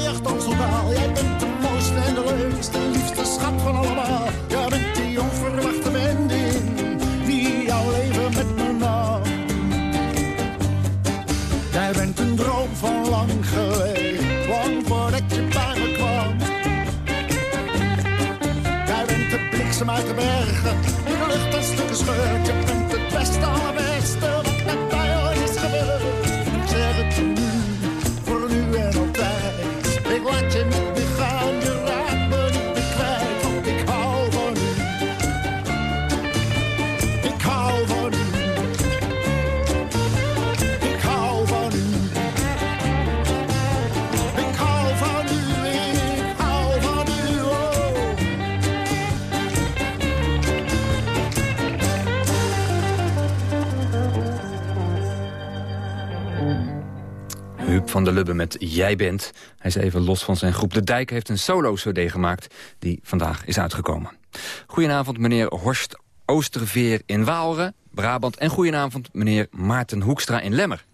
van der Lubbe met Jij bent. Hij is even los van zijn groep. De Dijk heeft een solo-cd gemaakt die vandaag is uitgekomen. Goedenavond meneer Horst Oosterveer in Waalre, Brabant. En goedenavond meneer Maarten Hoekstra in Lemmer.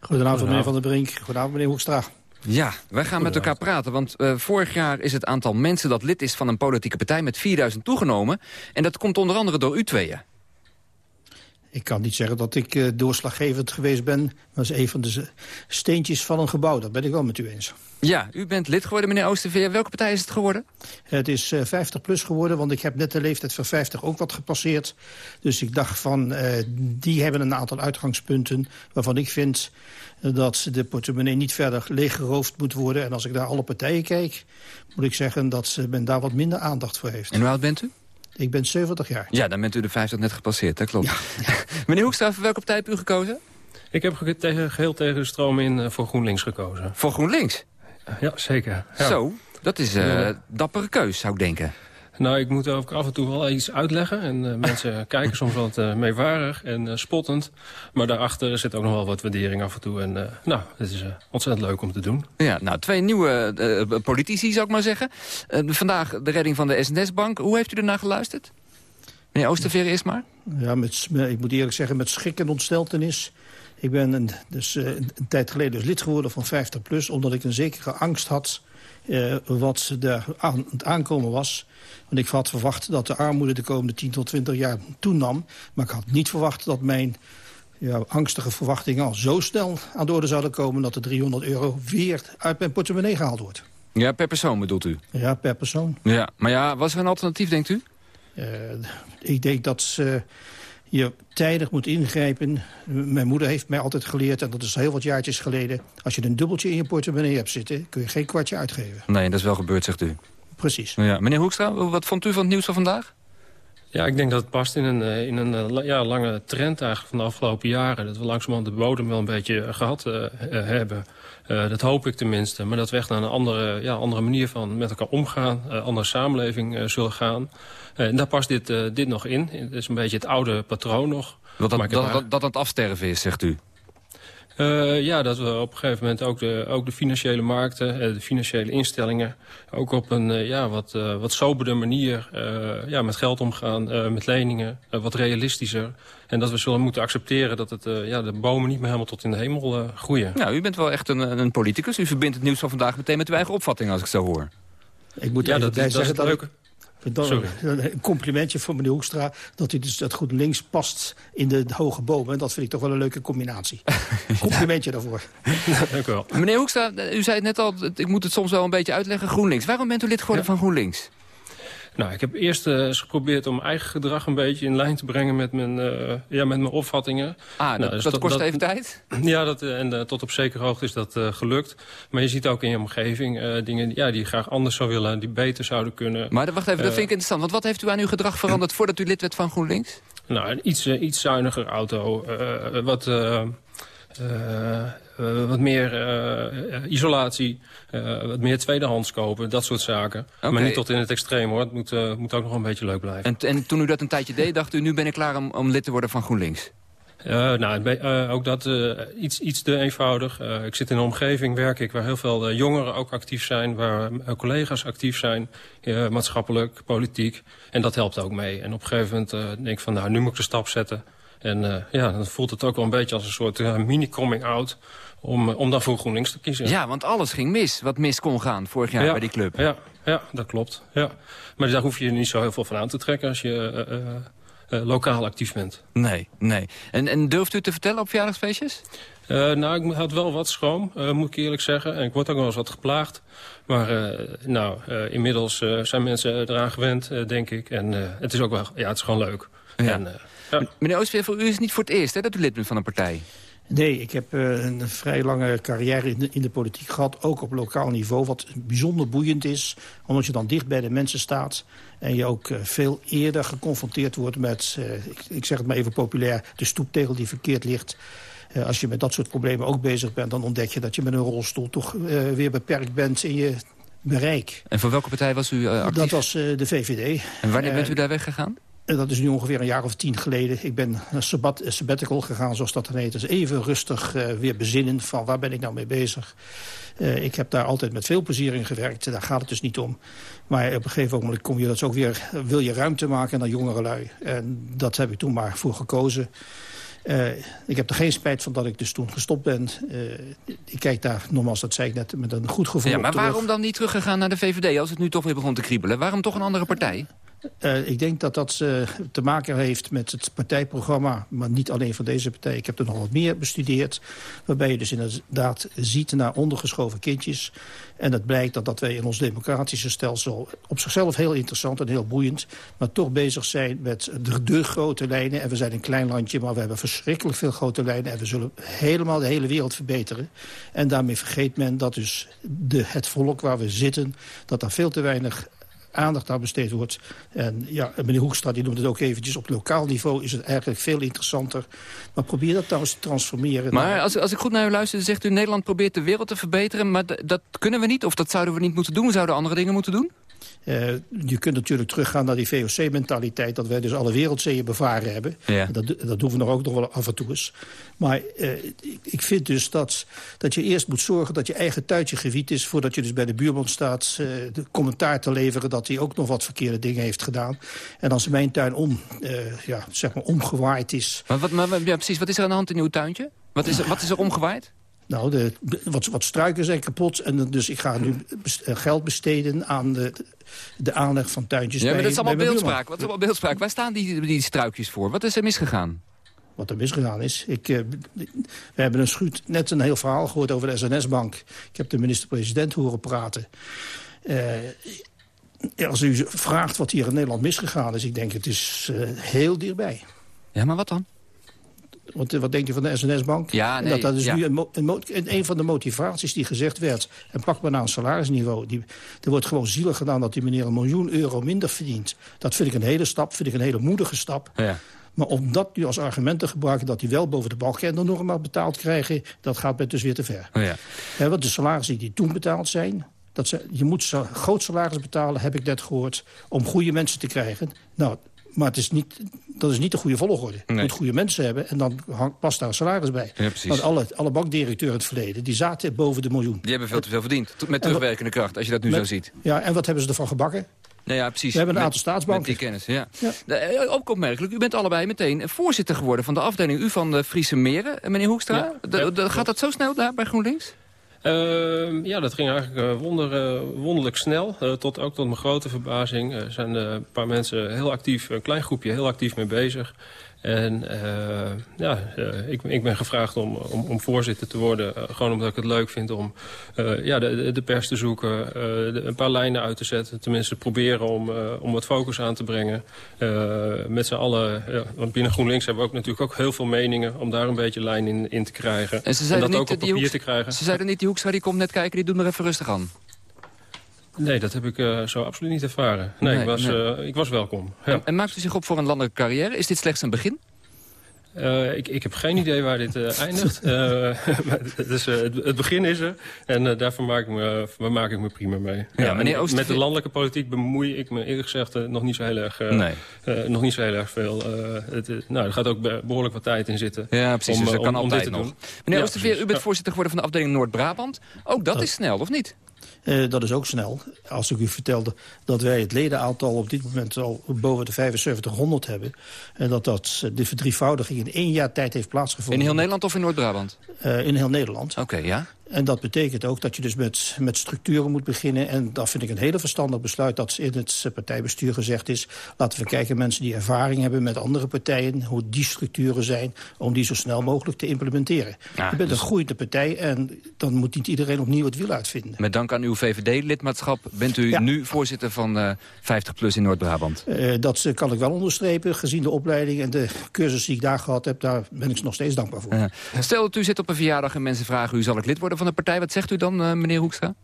Goedenavond meneer Van der Brink. Goedenavond meneer Hoekstra. Ja, wij gaan met elkaar praten, want uh, vorig jaar is het aantal mensen dat lid is van een politieke partij met 4000 toegenomen. En dat komt onder andere door u tweeën. Ik kan niet zeggen dat ik uh, doorslaggevend geweest ben. Dat is een van de steentjes van een gebouw. Dat ben ik wel met u eens. Ja, u bent lid geworden, meneer Oosterveer. Welke partij is het geworden? Het is uh, 50 plus geworden, want ik heb net de leeftijd van 50 ook wat gepasseerd. Dus ik dacht van, uh, die hebben een aantal uitgangspunten... waarvan ik vind dat de portemonnee niet verder leeggeroofd moet worden. En als ik naar alle partijen kijk, moet ik zeggen dat men daar wat minder aandacht voor heeft. En hoe oud bent u? Ik ben 70 jaar. Ja, dan bent u de 50 net gepasseerd, dat klopt. Ja, ja. Meneer Hoekstra, voor welke partij hebt u gekozen? Ik heb ge geheel tegen de stroom in uh, voor GroenLinks gekozen. Voor GroenLinks? Ja, zeker. Ja. Zo, dat is een uh, dappere keus, zou ik denken. Nou, ik moet ook af en toe wel iets uitleggen. En uh, mensen kijken soms wat uh, meewarig en uh, spottend. Maar daarachter zit ook nog wel wat waardering af en toe. En nou, het is ontzettend leuk om te doen. Ja, nou, twee nieuwe politici, zou ik maar zeggen. vandaag de redding van de SNS-bank. Hoe heeft u ernaar geluisterd? Meneer Oosterveer eerst maar. Ja, met, ik moet eerlijk zeggen, met schrik en ontsteltenis. Ik ben een, dus, een tijd geleden dus lid geworden van 50PLUS... omdat ik een zekere angst had uh, wat er aan het aankomen was. Want ik had verwacht dat de armoede de komende 10 tot 20 jaar toenam. Maar ik had niet verwacht dat mijn ja, angstige verwachtingen al zo snel aan de orde zouden komen... dat de 300 euro weer uit mijn portemonnee gehaald wordt. Ja, per persoon bedoelt u? Ja, per persoon. Ja, maar ja, was er een alternatief, denkt u? Uh, ik denk dat uh, je tijdig moet ingrijpen. Mijn moeder heeft mij altijd geleerd, en dat is heel wat jaartjes geleden... als je een dubbeltje in je portemonnee hebt zitten... kun je geen kwartje uitgeven. Nee, dat is wel gebeurd, zegt u. Precies. Ja. Meneer Hoekstra, wat vond u van het nieuws van vandaag? Ja, ik denk dat het past in een, in een ja, lange trend eigenlijk van de afgelopen jaren. Dat we langzamerhand de bodem wel een beetje gehad uh, hebben. Uh, dat hoop ik tenminste. Maar dat we echt naar een andere, ja, andere manier van met elkaar omgaan. Uh, andere samenleving zullen gaan. en daar past dit, dit nog in. Het is een beetje het oude patroon nog. Dat dat, dat, dat, dat aan het afsterven is, zegt u? Uh, ja, dat we op een gegeven moment ook de, ook de financiële markten, de financiële instellingen... ook op een uh, ja, wat, uh, wat soberde manier ja, met geld omgaan, met leningen, wat realistischer. En dat we zullen moeten accepteren dat het, ja, de bomen niet meer helemaal tot in de hemel groeien. Nou, u bent wel echt een, een politicus. U verbindt het nieuws van vandaag meteen met uw eigen opvatting, als ik zo hoor. Ik moet ja, dat, dat, zeggen dat Een complimentje voor meneer Hoekstra... dat hij dus dat goed links past in de, hoge bomen. Dat vind ik toch wel een leuke combinatie. Complimentje daarvoor. Dank u wel. Meneer Hoekstra, u zei het net al... ik moet het soms wel een beetje uitleggen. GroenLinks. Waarom bent u lid geworden ja. van GroenLinks? Nou, ik heb eerst uh, eens geprobeerd om mijn eigen gedrag een beetje in lijn te brengen met mijn, uh, ja, met mijn opvattingen. Ah, nou, dat, dus dat, kost dat, even tijd? Ja, dat, en uh, tot op zekere hoogte is dat gelukt. Maar je ziet ook in je omgeving dingen ja, die je graag anders zou willen, die beter zouden kunnen. Maar wacht even, dat vind ik interessant. Want wat heeft u aan uw gedrag veranderd voordat u lid werd van GroenLinks? Nou, een iets, iets zuiniger auto, wat... Uh, wat meer uh, isolatie, uh, wat meer tweedehands kopen, dat soort zaken. Okay. Maar niet tot in het extreem hoor, het moet, moet ook nog een beetje leuk blijven. En, en, toen u dat een tijdje deed, dacht u nu ben ik klaar om, om lid te worden van GroenLinks? nou, ook dat iets, iets te eenvoudig. ik zit in een omgeving, werk ik, waar heel veel jongeren ook actief zijn. Waar collega's actief zijn, maatschappelijk, politiek. En dat helpt ook mee. En op een gegeven moment denk ik van, nou, nu moet ik de stap zetten. En uh, ja, dan voelt het ook wel een beetje als een soort uh, mini-coming-out... Om, om dan voor GroenLinks te kiezen. Ja, want alles ging mis, wat mis kon gaan vorig jaar ja, bij die club. Ja, ja, dat klopt. Ja. Maar daar hoef je niet zo heel veel van aan te trekken... als je uh, lokaal actief bent. Nee, nee. En, en durft u te vertellen op verjaardagsfeestjes? nou, ik had wel wat schroom, moet ik eerlijk zeggen. En ik word ook wel eens wat geplaagd. Maar nou, inmiddels zijn mensen eraan gewend, denk ik. En het is ook wel, ja, het is gewoon leuk. Ja. En, ja. Meneer Oostveer, voor u is het niet voor het eerst hè, dat u lid bent van een partij. Nee, ik heb uh, een vrij lange carrière in de, in de, politiek gehad. Ook op lokaal niveau, wat bijzonder boeiend is. Omdat je dan dicht bij de mensen staat. En je ook uh, veel eerder geconfronteerd wordt met, uh, ik, ik, zeg het maar even populair... de stoeptegel die verkeerd ligt. als je met dat soort problemen ook bezig bent... dan ontdek je dat je met een rolstoel toch weer beperkt bent in je bereik. En voor welke partij was u actief? Dat was de VVD. En wanneer bent u daar weggegaan? Dat is nu ongeveer een jaar of tien geleden. Ik ben een sabbat, een sabbatical gegaan, zoals dat dan heet. Dus even rustig uh, weer bezinnen van waar ben ik nou mee bezig. Uh, ik heb daar altijd met veel plezier in gewerkt. Daar gaat het dus niet om. Maar op een gegeven moment kom je dat ook weer, wil je ruimte maken naar jongerenlui. En dat heb ik toen maar voor gekozen. Uh, ik heb er geen spijt van dat ik dus toen gestopt ben. Uh, ik kijk daar, nogmaals, dat zei ik net, met een goed gevoel Ja, maar waarom dan niet teruggegaan naar de VVD als het nu toch weer begon te kriebelen? Waarom toch een andere partij? Uh, ik denk dat dat uh, te maken heeft met het partijprogramma... maar niet alleen van deze partij. Ik heb er nog wat meer bestudeerd. Waarbij je dus inderdaad ziet naar ondergeschoven kindjes. En het blijkt dat, dat wij in ons democratische stelsel... op zichzelf heel interessant en heel boeiend... maar toch bezig zijn met de, de grote lijnen. En we zijn een klein landje, maar we hebben verschrikkelijk veel grote lijnen... en we zullen helemaal de hele wereld verbeteren. En daarmee vergeet men dat dus de, het volk waar we zitten... dat daar veel te weinig aandacht aan besteed wordt. En ja, meneer Hoekstra die noemt het ook eventjes. Op lokaal niveau is het eigenlijk veel interessanter. Maar probeer dat trouwens te transformeren. Maar als, als ik goed naar u luister, zegt u... Nederland probeert de wereld te verbeteren, maar dat kunnen we niet. Of dat zouden we niet moeten doen. We zouden andere dingen moeten doen? Uh, je kunt natuurlijk teruggaan naar die VOC-mentaliteit... dat wij dus alle wereldzeeën bevaren hebben. Ja. Dat, dat doen we nog ook nog wel af en toe eens. Maar uh, ik, vind dus dat, dat je eerst moet zorgen dat je eigen tuintje gewiet is... voordat je dus bij de buurman staat uh, de commentaar te leveren... dat hij ook nog wat verkeerde dingen heeft gedaan. En als mijn tuin om, ja, zeg maar omgewaaid is... Maar, wat, maar ja, precies, wat is er aan de hand in uw tuintje? Wat is er, wat is er omgewaaid? Nou, de, wat, wat struiken zijn kapot. En dus ik ga nu geld besteden aan de, de aanleg van tuintjes. Ja, maar bij, dat is allemaal beeldspraak. Wat is allemaal beeldspraak? Waar staan die, die struikjes voor? Wat is er misgegaan? Wat er misgegaan is. Ik, uh, we hebben een schuut, net een heel verhaal gehoord over de SNS-bank. Ik heb de minister-president horen praten. Uh, als u vraagt wat hier in Nederland misgegaan is... ik denk het is uh, heel dichtbij. Ja, maar wat dan? Want wat denk je van de SNS-bank? Ja, nee, dat, dat is ja. nu een, een, een, van de motivaties die gezegd werd... en pak maar naar een salarisniveau. Die, er wordt gewoon zielig gedaan dat die meneer een miljoen euro minder verdient. Dat vind ik een hele stap, vind ik een hele moedige stap. Ja. Maar om dat nu als argument te gebruiken... dat die wel boven de balkgendernorm betaald krijgen... dat gaat met dus weer te ver. Oh ja. He, want de salarissen die toen betaald zijn... Dat ze, je moet groot salaris betalen, heb ik net gehoord... om goede mensen te krijgen. Nou, maar het is niet, dat is niet de goede volgorde. Je Nee. moet goede mensen hebben en dan hang- past daar een salaris bij. Ja, precies. Want alle, alle bankdirecteuren in het verleden, die zaten boven de miljoen. Die hebben veel te veel verdiend. Met terugwerkende kracht, als je dat nu Met- zo ziet. Ja, en wat hebben ze ervan gebakken? Nou ja, precies. We hebben een Met- aantal staatsbanken. Met die kennis, ja. Ja. Eh, Ook opmerkelijk, u bent allebei meteen voorzitter geworden van de afdeling. U van de Friese Meren, meneer Hoekstra. Ja, gaat dat zo snel daar bij GroenLinks? Ehm, ja, dat ging eigenlijk eh, wonder, eh, wonderlijk snel. Eh, tot, ook tot mijn grote verbazing eh, zijn een paar mensen heel actief, een klein groepje heel actief mee bezig. En eh, ja, eh, ik, ik ben gevraagd om, om, om voorzitter te worden. eh, gewoon omdat ik het leuk vind om ja, de, pers te zoeken. de- een paar lijnen uit te zetten. Tenminste proberen om, om wat focus aan te brengen. Met z'n allen, ja, want binnen GroenLinks hebben we ook natuurlijk ook heel veel meningen... om daar een beetje lijn in, in te krijgen. En ze zeiden dat niet, ook op papier te krijgen. Ze zeiden niet, die Hoekstra die komt net kijken, die doet maar even rustig aan. Nee, dat heb ik eh, zo absoluut niet ervaren. Nee, Nee, ik, was, nee. eh, ik was welkom. Ja. En, en maakt u zich op voor een landelijke carrière? Is dit slechts een begin? Eh, ik, ik heb geen idee waar dit eindigt. Eh, maar het, is, het, begin is er. En eh, daar vermaak ik, me, vermaak ik me prima mee. Ja, meneer met de landelijke politiek bemoei ik me eerlijk gezegd nog niet zo heel erg, Nee. nog niet zo heel erg veel. Het, nou, er gaat ook be- behoorlijk wat tijd in zitten. Ja, precies. om, dus dat kan om, om altijd nog. doen. Meneer Ja, Oosterveer, u bent voorzitter geworden van de afdeling Noord-Brabant. Ook dat is snel, of niet? Eh, dat is ook snel. Als ik u vertelde dat wij het ledenaantal op dit moment al boven de 7500 hebben... en dat dat eh, de verdrievoudiging in één jaar tijd heeft plaatsgevonden. In heel Nederland of in Noord-Brabant? Eh, in heel Nederland. Oké, ja. En dat betekent ook dat je dus met, met structuren moet beginnen. En dat vind ik een hele verstandig besluit dat in het eh, partijbestuur gezegd is... laten we kijken mensen die ervaring hebben met andere partijen... hoe die structuren zijn, om die zo snel mogelijk te implementeren. Ja, je bent dus- een groeiende partij en dan moet niet iedereen opnieuw het wiel uitvinden. Met dank aan uw VVD-lidmaatschap bent u Ja. nu voorzitter van eh 50PLUS in Noord-Brabant. Eh, dat eh, kan ik wel onderstrepen, gezien de opleiding en de cursus die ik daar gehad heb. Daar ben ik nog steeds dankbaar voor. Stel dat u zit op een verjaardag en mensen vragen u zal ik lid worden van de partij. Wat zegt u dan, eh, meneer Hoekstra?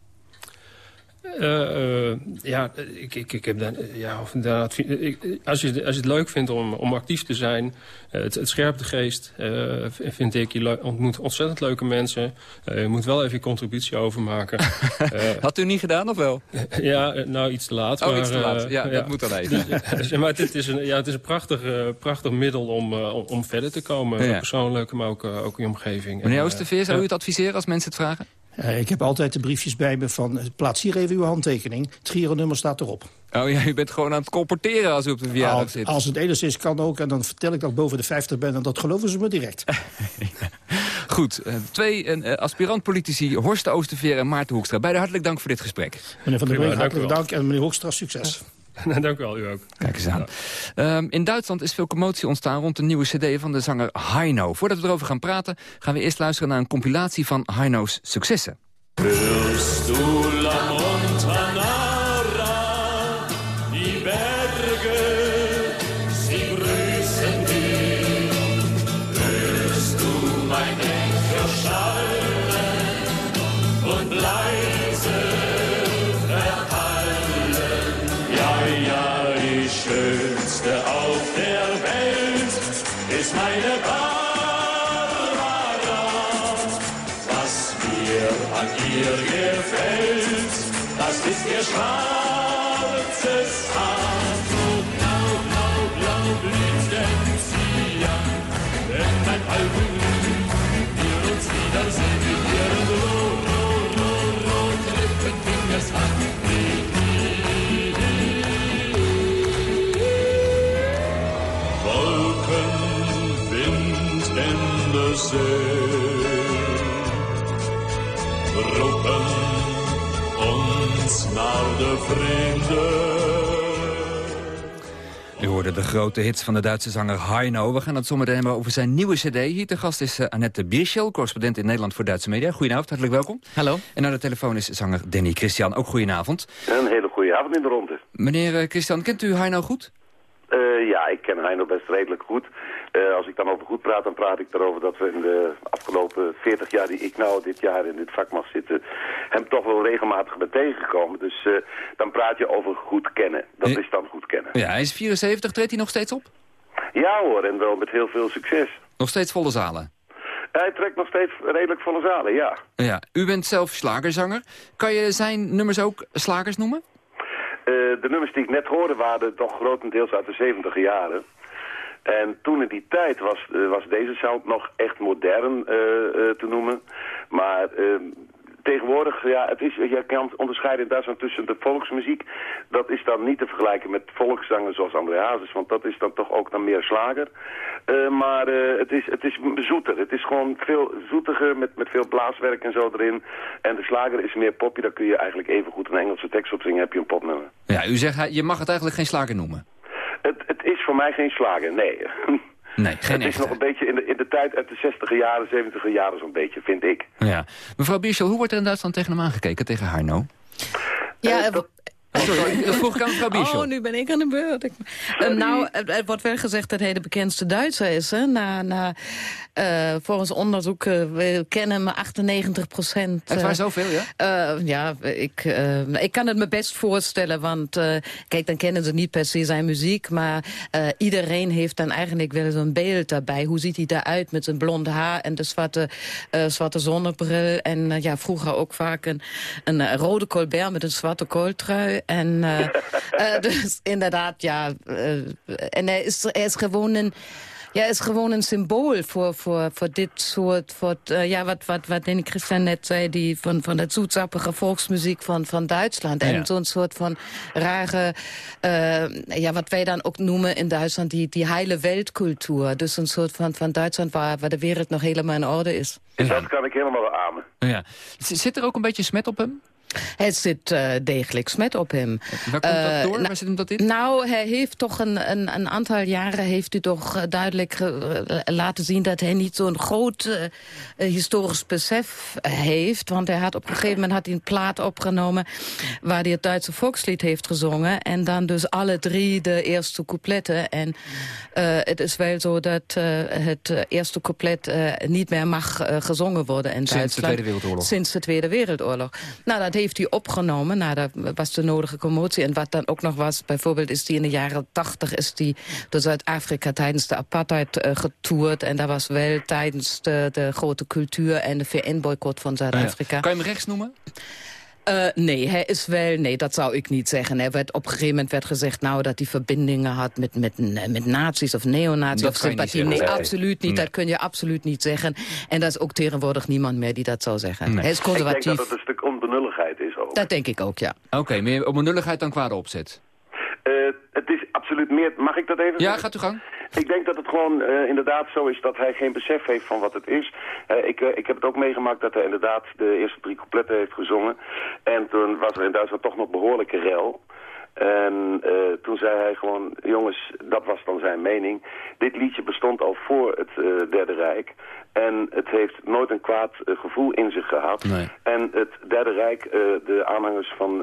Uh, uh, ja, ik, ik, ik heb dan, ja, of inderdaad, ik, als, je, als je het leuk vindt om, om actief te zijn, uh, het, het scherpt de geest, vind ik. Je ontmoet ontzettend leuke mensen. je moet wel even je contributie overmaken. Had u niet gedaan of wel? ja, nou iets te laat. Oh, maar, iets te laat. Ja, dat moet dan even. maar het, is een, ja, het is een prachtig, prachtig middel om, om, om verder te komen. Ja. Persoonlijk, maar ook, ook in je omgeving. Meneer Oosterveer, zou u het adviseren als mensen het vragen? Uh, ik heb altijd de briefjes bij me van... plaats hier even uw handtekening. Het Giro-nummer staat erop. Oh ja, u bent gewoon aan het colporteren als u op de verjaardag zit. Als het enigszins kan ook. En dan vertel ik dat ik boven de 50 ben. En dat geloven ze me direct. Goed. Uh, twee aspirant-politici Horst Oosterveer en Maarten Hoekstra. Beide hartelijk dank voor dit gesprek. Meneer Van der Brink, hartelijk dank. En meneer Hoekstra, succes. Dank u wel, u ook. Kijk eens aan. Ja. Um, in Duitsland is veel commotie ontstaan rond de nieuwe cd van de zanger Heino. Voordat we erover gaan praten, gaan we eerst luisteren naar een compilatie van Heino's successen. Zee roepen ons naar de vrienden. U hoorde de grote hits van de Duitse zanger Heino. We gaan het zometeen hebben over zijn nieuwe cd. Hier te gast is uh, Annette Bierschel, correspondent in Nederland voor Duitse media. Goedenavond, hartelijk welkom. Hallo. En aan de telefoon is zanger Danny Christian. Ook goedenavond. Een hele goede avond in de ronde. Meneer uh, Christian, kent u Heino goed? Uh, ja, ik ken Heino best redelijk goed. Uh, als ik dan over goed praat, dan praat ik erover dat we in de afgelopen 40 jaar die ik nou dit jaar in dit vak mag zitten, hem toch wel regelmatig ben tegengekomen. Dus uh, dan praat je over goed kennen. Dat is dan goed kennen. Ja, hij is 74. Treedt hij nog steeds op? Ja hoor, en wel met heel veel succes. Nog steeds volle zalen? Hij trekt nog steeds redelijk volle zalen, ja. Ja, u bent zelf slagerzanger. Kan je zijn nummers ook slagers noemen? Uh, de nummers die ik net hoorde waren toch grotendeels uit de 70 jaren. En toen in die tijd was, uh, was deze sound nog echt modern uh, te noemen. Maar tegenwoordig, ja, het is, je kan onderscheiden in Duitsland tussen de volksmuziek. Dat is dan niet te vergelijken met volkszangen zoals André Hazes, want dat is dan toch ook dan meer slager. Maar het, is, het is zoeter. Het is gewoon veel zoetiger met, met veel blaaswerk en zo erin. En de slager is meer popje, daar kun je eigenlijk even goed een Engelse tekst op zingen, heb je een popnummer. Ja, u zegt, je mag het eigenlijk geen slager noemen. Het, het is voor mij geen slager, nee. Nee, geen Het is nog een beetje in de, in de tijd uit de 60 jaren, 70 jaren zo'n beetje, vind ik. Ja. Mevrouw Bierschel, hoe wordt er in Duitsland tegen hem aangekeken, tegen Harno? Ja, uh, dat, Sorry, dat vroeg ik aan mevrouw Bierschel. Oh, nu ben ik aan de beurt. Uh, nou, er wordt wel gezegd dat hij de bekendste Duitser is. Hè? Na, na, uh, volgens onderzoek, uh, we kennen hem 98 procent. Het was zoveel, ja? ja, ik, ik kan het me best voorstellen. Want kijk, dan kennen ze niet per se zijn muziek. Maar iedereen heeft dan eigenlijk wel zo'n beeld daarbij. Hoe ziet hij eruit met zijn blond haar en de zwarte, zwarte zonnebril. En ja, vroeger ook vaak een, een rode colbert met een zwarte kooltrui. En uh, uh, dus inderdaad, ja. Uh, en hij is, hij is gewoon een... Ja, is gewoon een symbool voor, voor, voor dit soort... Voor, uh, ja, wat, wat, wat Danny Christian net zei, die van, van dat zoetsappige volksmuziek van, van Duitsland. En zo'n soort van rare... Uh, ja, wat wij dan ook noemen in Duitsland die, die heile weltcultuur. Dus een soort van, van Duitsland waar, waar de wereld nog helemaal in orde is. Ja. Dat kan ik helemaal beamen. Ja. Zit er ook een beetje smet op hem? Het zit uh, degelijk smet op hem. Waar komt dat door? Uh, Waar zit hem dat in? Nou, hij heeft toch een, een, een aantal jaren heeft hij toch duidelijk laten zien... dat hij niet zo'n groot historisch besef heeft. Want hij had op een gegeven moment had hij een plaat opgenomen... waar hij het Duitse volkslied heeft gezongen. En dan dus alle drie de eerste coupletten. En het is wel zo dat het eerste couplet niet meer mag gezongen worden in Sinds Duitsland. de Tweede Wereldoorlog. Sinds de Tweede Wereldoorlog. Nou, dat heeft heeft hij opgenomen. Nou, dat was de nodige commotie. En wat dan ook nog was, bijvoorbeeld is die in de jaren tachtig... is die door Zuid-Afrika tijdens de apartheid uh, getoerd. En dat was wel tijdens de, de grote cultuur- en de VN-boycott van Zuid-Afrika. Kan je hem rechts noemen? Uh, nee, hij is wel... Nee, dat zou ik niet zeggen. Er werd, op een gegeven moment werd gezegd nou, dat hij verbindingen had met, met, met nazi's of neonazi's of sympathie. Nee, absoluut niet. Dat kun je absoluut niet zeggen. En dat is ook tegenwoordig niemand meer die dat zou zeggen. Hij is conservatief. Ik denk dat het een stuk onbenulligheid is ook. Dat denk ik ook, ja. Oké, meer onbenulligheid dan kwade opzet. Uh, het is absoluut meer... Mag ik dat even Ja, zeggen? gaat u gang. Ik denk dat het gewoon uh, inderdaad zo is dat hij geen besef heeft van wat het is. Uh, ik, uh, ik heb het ook meegemaakt dat hij inderdaad de eerste drie coupletten heeft gezongen. En toen was er in Duitsland toch nog behoorlijke rel. En toen zei hij gewoon, jongens, dat was dan zijn mening. Dit liedje bestond al voor het Derde Rijk. En het heeft nooit een kwaad gevoel in zich gehad. Nee. En het Derde Rijk, de aanhangers van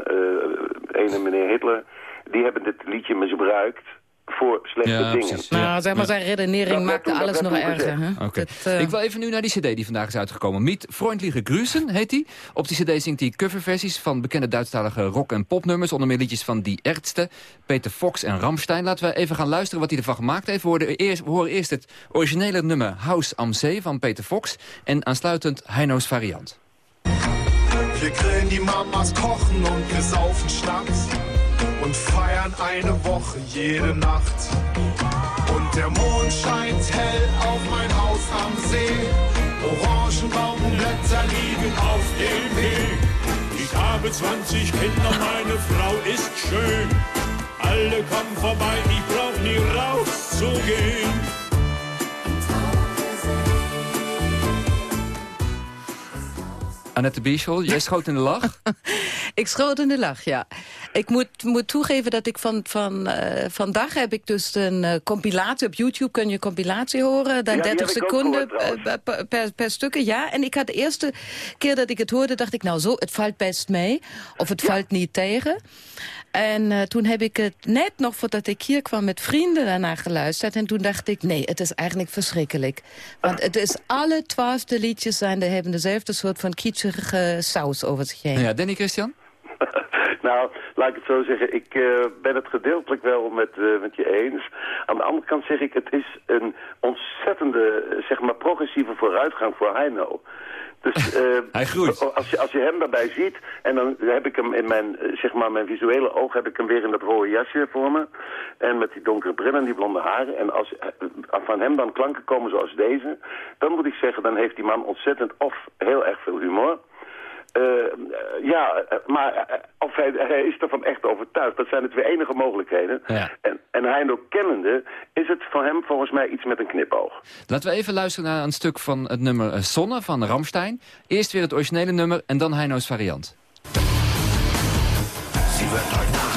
ene meneer Hitler... die hebben dit liedje misbruikt voor slechte Ja, dingen. precies. Nou, zeg maar, zijn redenering Dat werd maakte alles nog erger. Hè? Dat, eh, Ik wil even nu naar die cd die vandaag is uitgekomen. Miet Freundliche Grüßen heet die. Op die cd zingt hij coverversies van bekende Duitsstalige rock- en popnummers. Onder meer liedjes van Die Ärzte, Peter Fox en Ramstein. Laten we even gaan luisteren wat hij ervan gemaakt heeft. We horen eerst, we horen eerst het originele nummer House am See van Peter Fox. En aansluitend Heino's variant. Wir grillen die Mamas, kochen und wir saufen Schnaps und feiern eine Woche jede Nacht. Und der Mond scheint hell auf mein Haus am See. Orangenbaumblätter liegen auf dem Weg. Ich habe 20 Kinder, meine Frau ist schön. Alle kommen vorbei, ich brauch nie rauszugehen. Annette Bieshol, jij schoot in de lach. Ik schoot in de lach, ja. Ik moet, moet toegeven dat ik van, van eh, vandaag heb ik dus een eh, compilatie. Op YouTube kun je compilatie horen. Dan Ja, die 30 heb ik ook seconden gehoord, eh, per, per, per stukken, ja. En ik had de eerste keer dat ik het hoorde, dacht ik, nou zo, het valt best mee. Of het valt niet tegen. En eh, toen heb ik het net nog voordat ik hier kwam met vrienden daarna geluisterd. En toen dacht ik, nee, het is eigenlijk verschrikkelijk. Want het is alle twaalfde liedjes zijn, die hebben dezelfde soort van kitschige saus over zich heen. Ja, Danny Christian? Nou, laat ik het zo zeggen. Ik eh, ben het gedeeltelijk wel met, eh, met je eens. Aan de andere kant zeg ik, het is een ontzettende, zeg maar, progressieve vooruitgang voor Heino. Dus eh, Hij groeit. Als, je, als je hem daarbij ziet, en dan heb ik hem in mijn, eh, zeg maar, mijn visuele oog, heb ik hem weer in dat rode jasje voor me. En met die donkere bril en die blonde haren. En als eh, van hem dan klanken komen zoals deze, dan moet ik zeggen, dan heeft die man ontzettend of heel erg veel humor. Ja, maar of hij, hij is ervan echt overtuigd. Dat zijn de twee enige mogelijkheden. Ja. En, Heino kennende is het voor hem volgens mij iets met een knipoog. Laten we even luisteren naar een stuk van het nummer eh, Sonne van Ramstein. Eerst weer het originele nummer en dan Heino's variant. Sie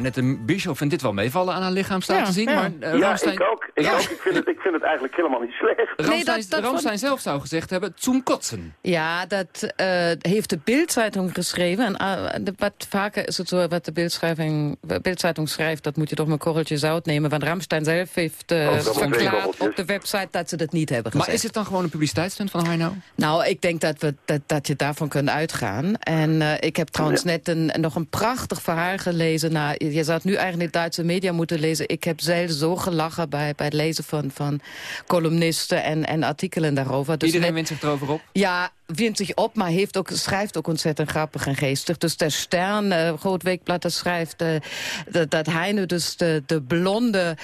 Ja, Annette Bieshol vindt dit wel meevallen aan haar lichaamstaal te zien. Maar eh, ja, Ramstein, ik ook. Ik, ook. ik, vind het, ik vind het eigenlijk helemaal niet slecht. Ramstein, dat- dat Ramstein zelf zou gezegd hebben, zum kotsen. Ja, dat eh, heeft de Bildzeitung geschreven. En eh, de- wat vaker is het zo, wat de Bildzeitung schrijft... dat moet je toch met korreltje zout nemen. Want Ramstein zelf heeft Oh, verklaard op de website... dat ze dat niet hebben gezegd. Maar is het dan gewoon een publiciteitsstunt van Heino? Nou, ik denk dat, we, dat, dat je daarvan kunt uitgaan. En eh, ik heb trouwens net een, nog een prachtig verhaal gelezen. Nou, je zou het nu eigenlijk Duitse media moeten lezen. Ik heb zelf zo gelachen bij, bij het lezen van, van columnisten en, en artikelen daarover. Dus Iedereen wint zich erover op? ja, wint zich op, maar heeft ook, schrijft ook ontzettend grappig en geestig. Dus der Stern, eh Groot Weekblad, dat schrijft eh, dat, dat Heine dus de, de blonde,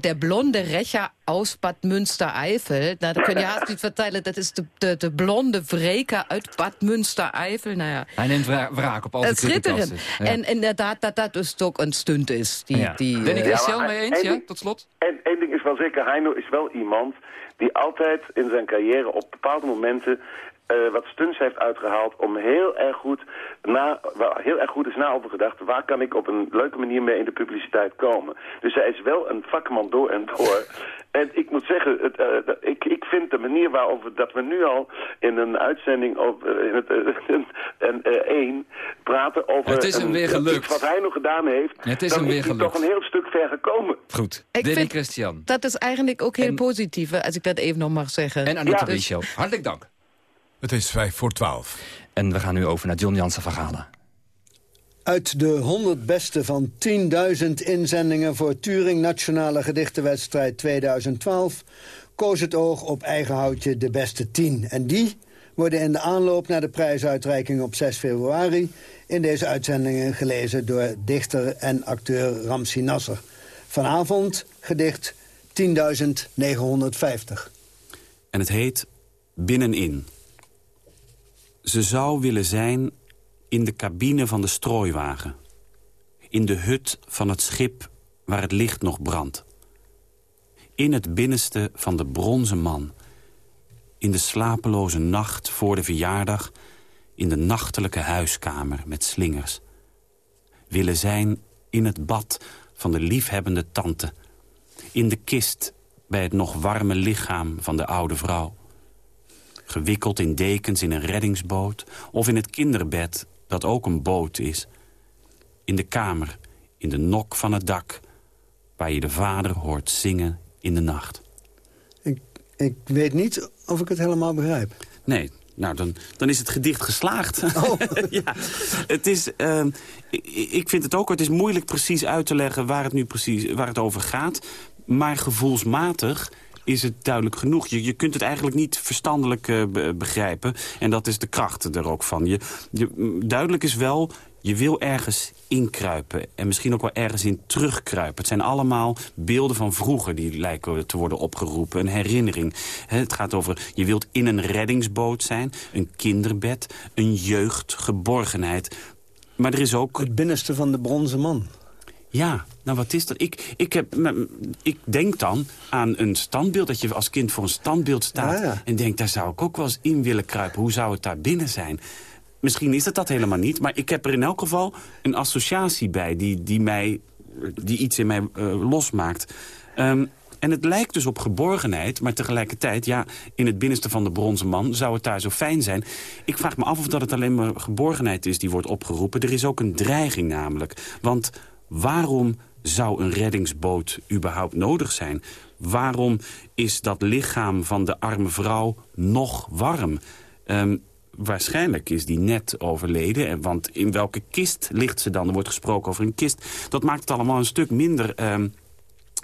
de, blonde Recher aus Bad Münstereifel. Nou, dat kun je haast niet vertellen. Dat is de, de, de blonde wreker uit Bad Münstereifel. Nou ja, Hij neemt wra- wraak op al die het schitterend. Ja. En inderdaad, dat dat dus ook een stunt is. Die, Ja. die, Ben ik zelf maar mee eens, ja, tot slot? En één ding is wel zeker, Heino is wel iemand die altijd in zijn carrière op bepaalde momenten eh, wat Stuns heeft uitgehaald om heel erg goed, na, wel, heel erg goed is na over gedacht. Waar kan ik op een leuke manier mee in de publiciteit komen? Dus zij is wel een vakman door en door. En ik moet zeggen, het, eh, ik, ik vind de manier waarop we, dat we nu al in een uitzending op in het, eh, en, eh, één praten over Het is hem een- weer gelukt. wat hij nog gedaan heeft. Het is hem weer is hij gelukt. toch een heel stuk ver gekomen. Goed. Ik Denny vind- Christian. Dat is eigenlijk ook heel positief, als ik dat even nog mag zeggen. En Anita Dus- Biesjo. Hartelijk dank. Het is vijf voor twaalf. En we gaan nu over naar John Jansen van Galen. Uit de 100 beste van 10.000 inzendingen voor Turing Nationale Gedichtenwedstrijd 2012... koos het oog op eigen houtje de beste 10. En die worden in de aanloop naar de prijsuitreiking op 6 februari... in deze uitzendingen gelezen door dichter en acteur Ramsi Nasser. Vanavond gedicht 10.950. En het heet Binnenin. Ze zou willen zijn in de cabine van de strooiwagen. In de hut van het schip waar het licht nog brandt. In het binnenste van de bronzen man. In de slapeloze nacht voor de verjaardag. In de nachtelijke huiskamer met slingers. Willen zijn in het bad van de liefhebbende tante. In de kist bij het nog warme lichaam van de oude vrouw. Gewikkeld in dekens in een reddingsboot... of in het kinderbed, dat ook een boot is. In de kamer, in de nok van het dak... waar je de vader hoort zingen in de nacht. Ik, ik weet niet of ik het helemaal begrijp. Nee, nou, dan, dan is het gedicht geslaagd. ja, het is, ehm, ik, ik vind het ook, het is moeilijk precies uit te leggen waar het nu precies waar het over gaat. Maar gevoelsmatig is het duidelijk genoeg. Je, je kunt het eigenlijk niet verstandelijk eh, be- begrijpen. En dat is de kracht er ook van. Je, je, duidelijk is wel, je wil ergens inkruipen. En misschien ook wel ergens in terugkruipen. Het zijn allemaal beelden van vroeger die lijken te worden opgeroepen. Een herinnering. Het gaat over, je wilt in een reddingsboot zijn. Een kinderbed. Een jeugd. Geborgenheid. Maar er is ook... Het binnenste van de bronzen man. Ja, nou wat is dat? Ik, ik, heb, ik denk dan aan een standbeeld, dat je als kind voor een standbeeld staat... Ja, ja. en denkt, daar zou ik ook wel eens in willen kruipen. Hoe zou het daar binnen zijn? Misschien is het dat helemaal niet, maar ik heb er in elk geval een associatie bij... die, die, mij, die iets in mij eh, losmaakt. Ehm, en het lijkt dus op geborgenheid, maar tegelijkertijd... ja, in het binnenste van de bronzen man zou het daar zo fijn zijn. Ik vraag me af of dat het alleen maar geborgenheid is die wordt opgeroepen. Er is ook een dreiging namelijk. Want waarom zou een reddingsboot überhaupt nodig zijn? Waarom is dat lichaam van de arme vrouw nog warm? Ehm, waarschijnlijk is die net overleden. en- Want in welke kist ligt ze dan? Er wordt gesproken over een kist. Dat maakt het allemaal een stuk minder... ehm,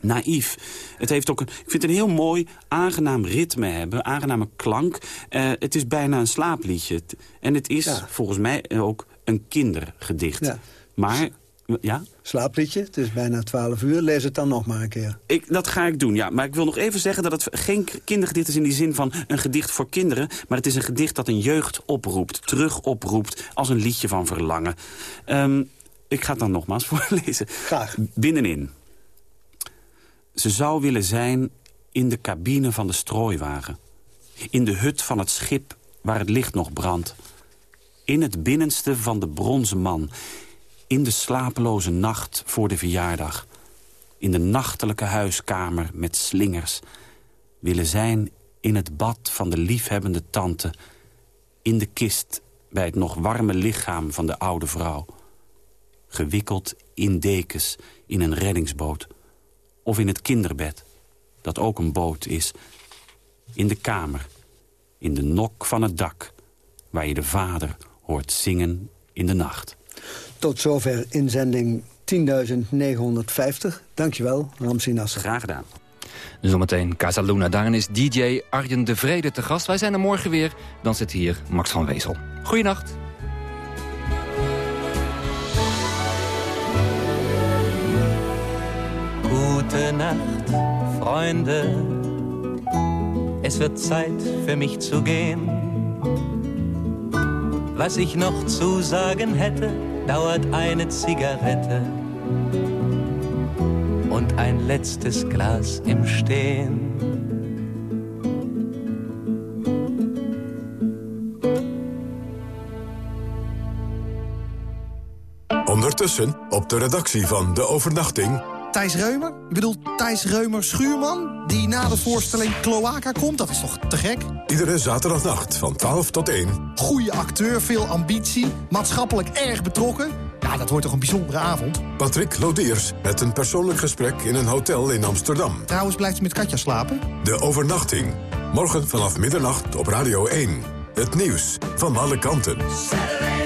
naïef. Het heeft ook een, ik vind het een heel mooi, aangenaam ritme hebben. Aangename klank. Eh, het is bijna een slaapliedje. En het is volgens mij ook een kindergedicht. Ja. Maar, ja? Slaapliedje, het is bijna 12 uur. Lees het dan nog maar een keer. Ik, dat ga ik doen, ja. Maar ik wil nog even zeggen dat het geen kindergedicht is... in die zin van een gedicht voor kinderen. Maar het is een gedicht dat een jeugd oproept. Terug oproept als een liedje van verlangen. Ehm, ik ga het dan nogmaals voorlezen. Graag. Binnenin. Ze zou willen zijn in de cabine van de strooiwagen. In de hut van het schip waar het licht nog brandt. In het binnenste van de bronzen man. In de slapeloze nacht voor de verjaardag. In de nachtelijke huiskamer met slingers. Willen zijn in het bad van de liefhebbende tante. In de kist bij het nog warme lichaam van de oude vrouw. Gewikkeld in dekens in een reddingsboot. Of in het kinderbed, dat ook een boot is. In de kamer, in de nok van het dak... waar je de vader hoort zingen in de nacht. Tot zover inzending 10.950. Dankjewel, Ramsi Nasser. Graag gedaan. Zometeen Casa Luna. Daarin is DJ Arjen de Vrede te gast. Wij zijn er morgen weer. Dan zit hier Max van Wezel. Goeienacht. Gute Nacht, Freunde. Es wird Zeit für mich zu gehen. Was ich noch zu sagen hätte, dauert eine Zigarette und ein letztes Glas im Stehen. Ondertussen op de redactie van De Overnachting. Thijs Reumer? Ik bedoel Thijs Reumer Schuurman? Die na de voorstelling Cloaca komt? Dat is toch te gek? Iedere zaterdagnacht van 12 tot 1. Goede acteur, veel ambitie, maatschappelijk erg betrokken. Ja, dat wordt toch een bijzondere avond? Patrick Lodiers met een persoonlijk gesprek in een hotel in Amsterdam. Trouwens blijft ze met Katja slapen? De Overnachting. Morgen vanaf middernacht op Radio 1. Het nieuws van alle kanten. Saturday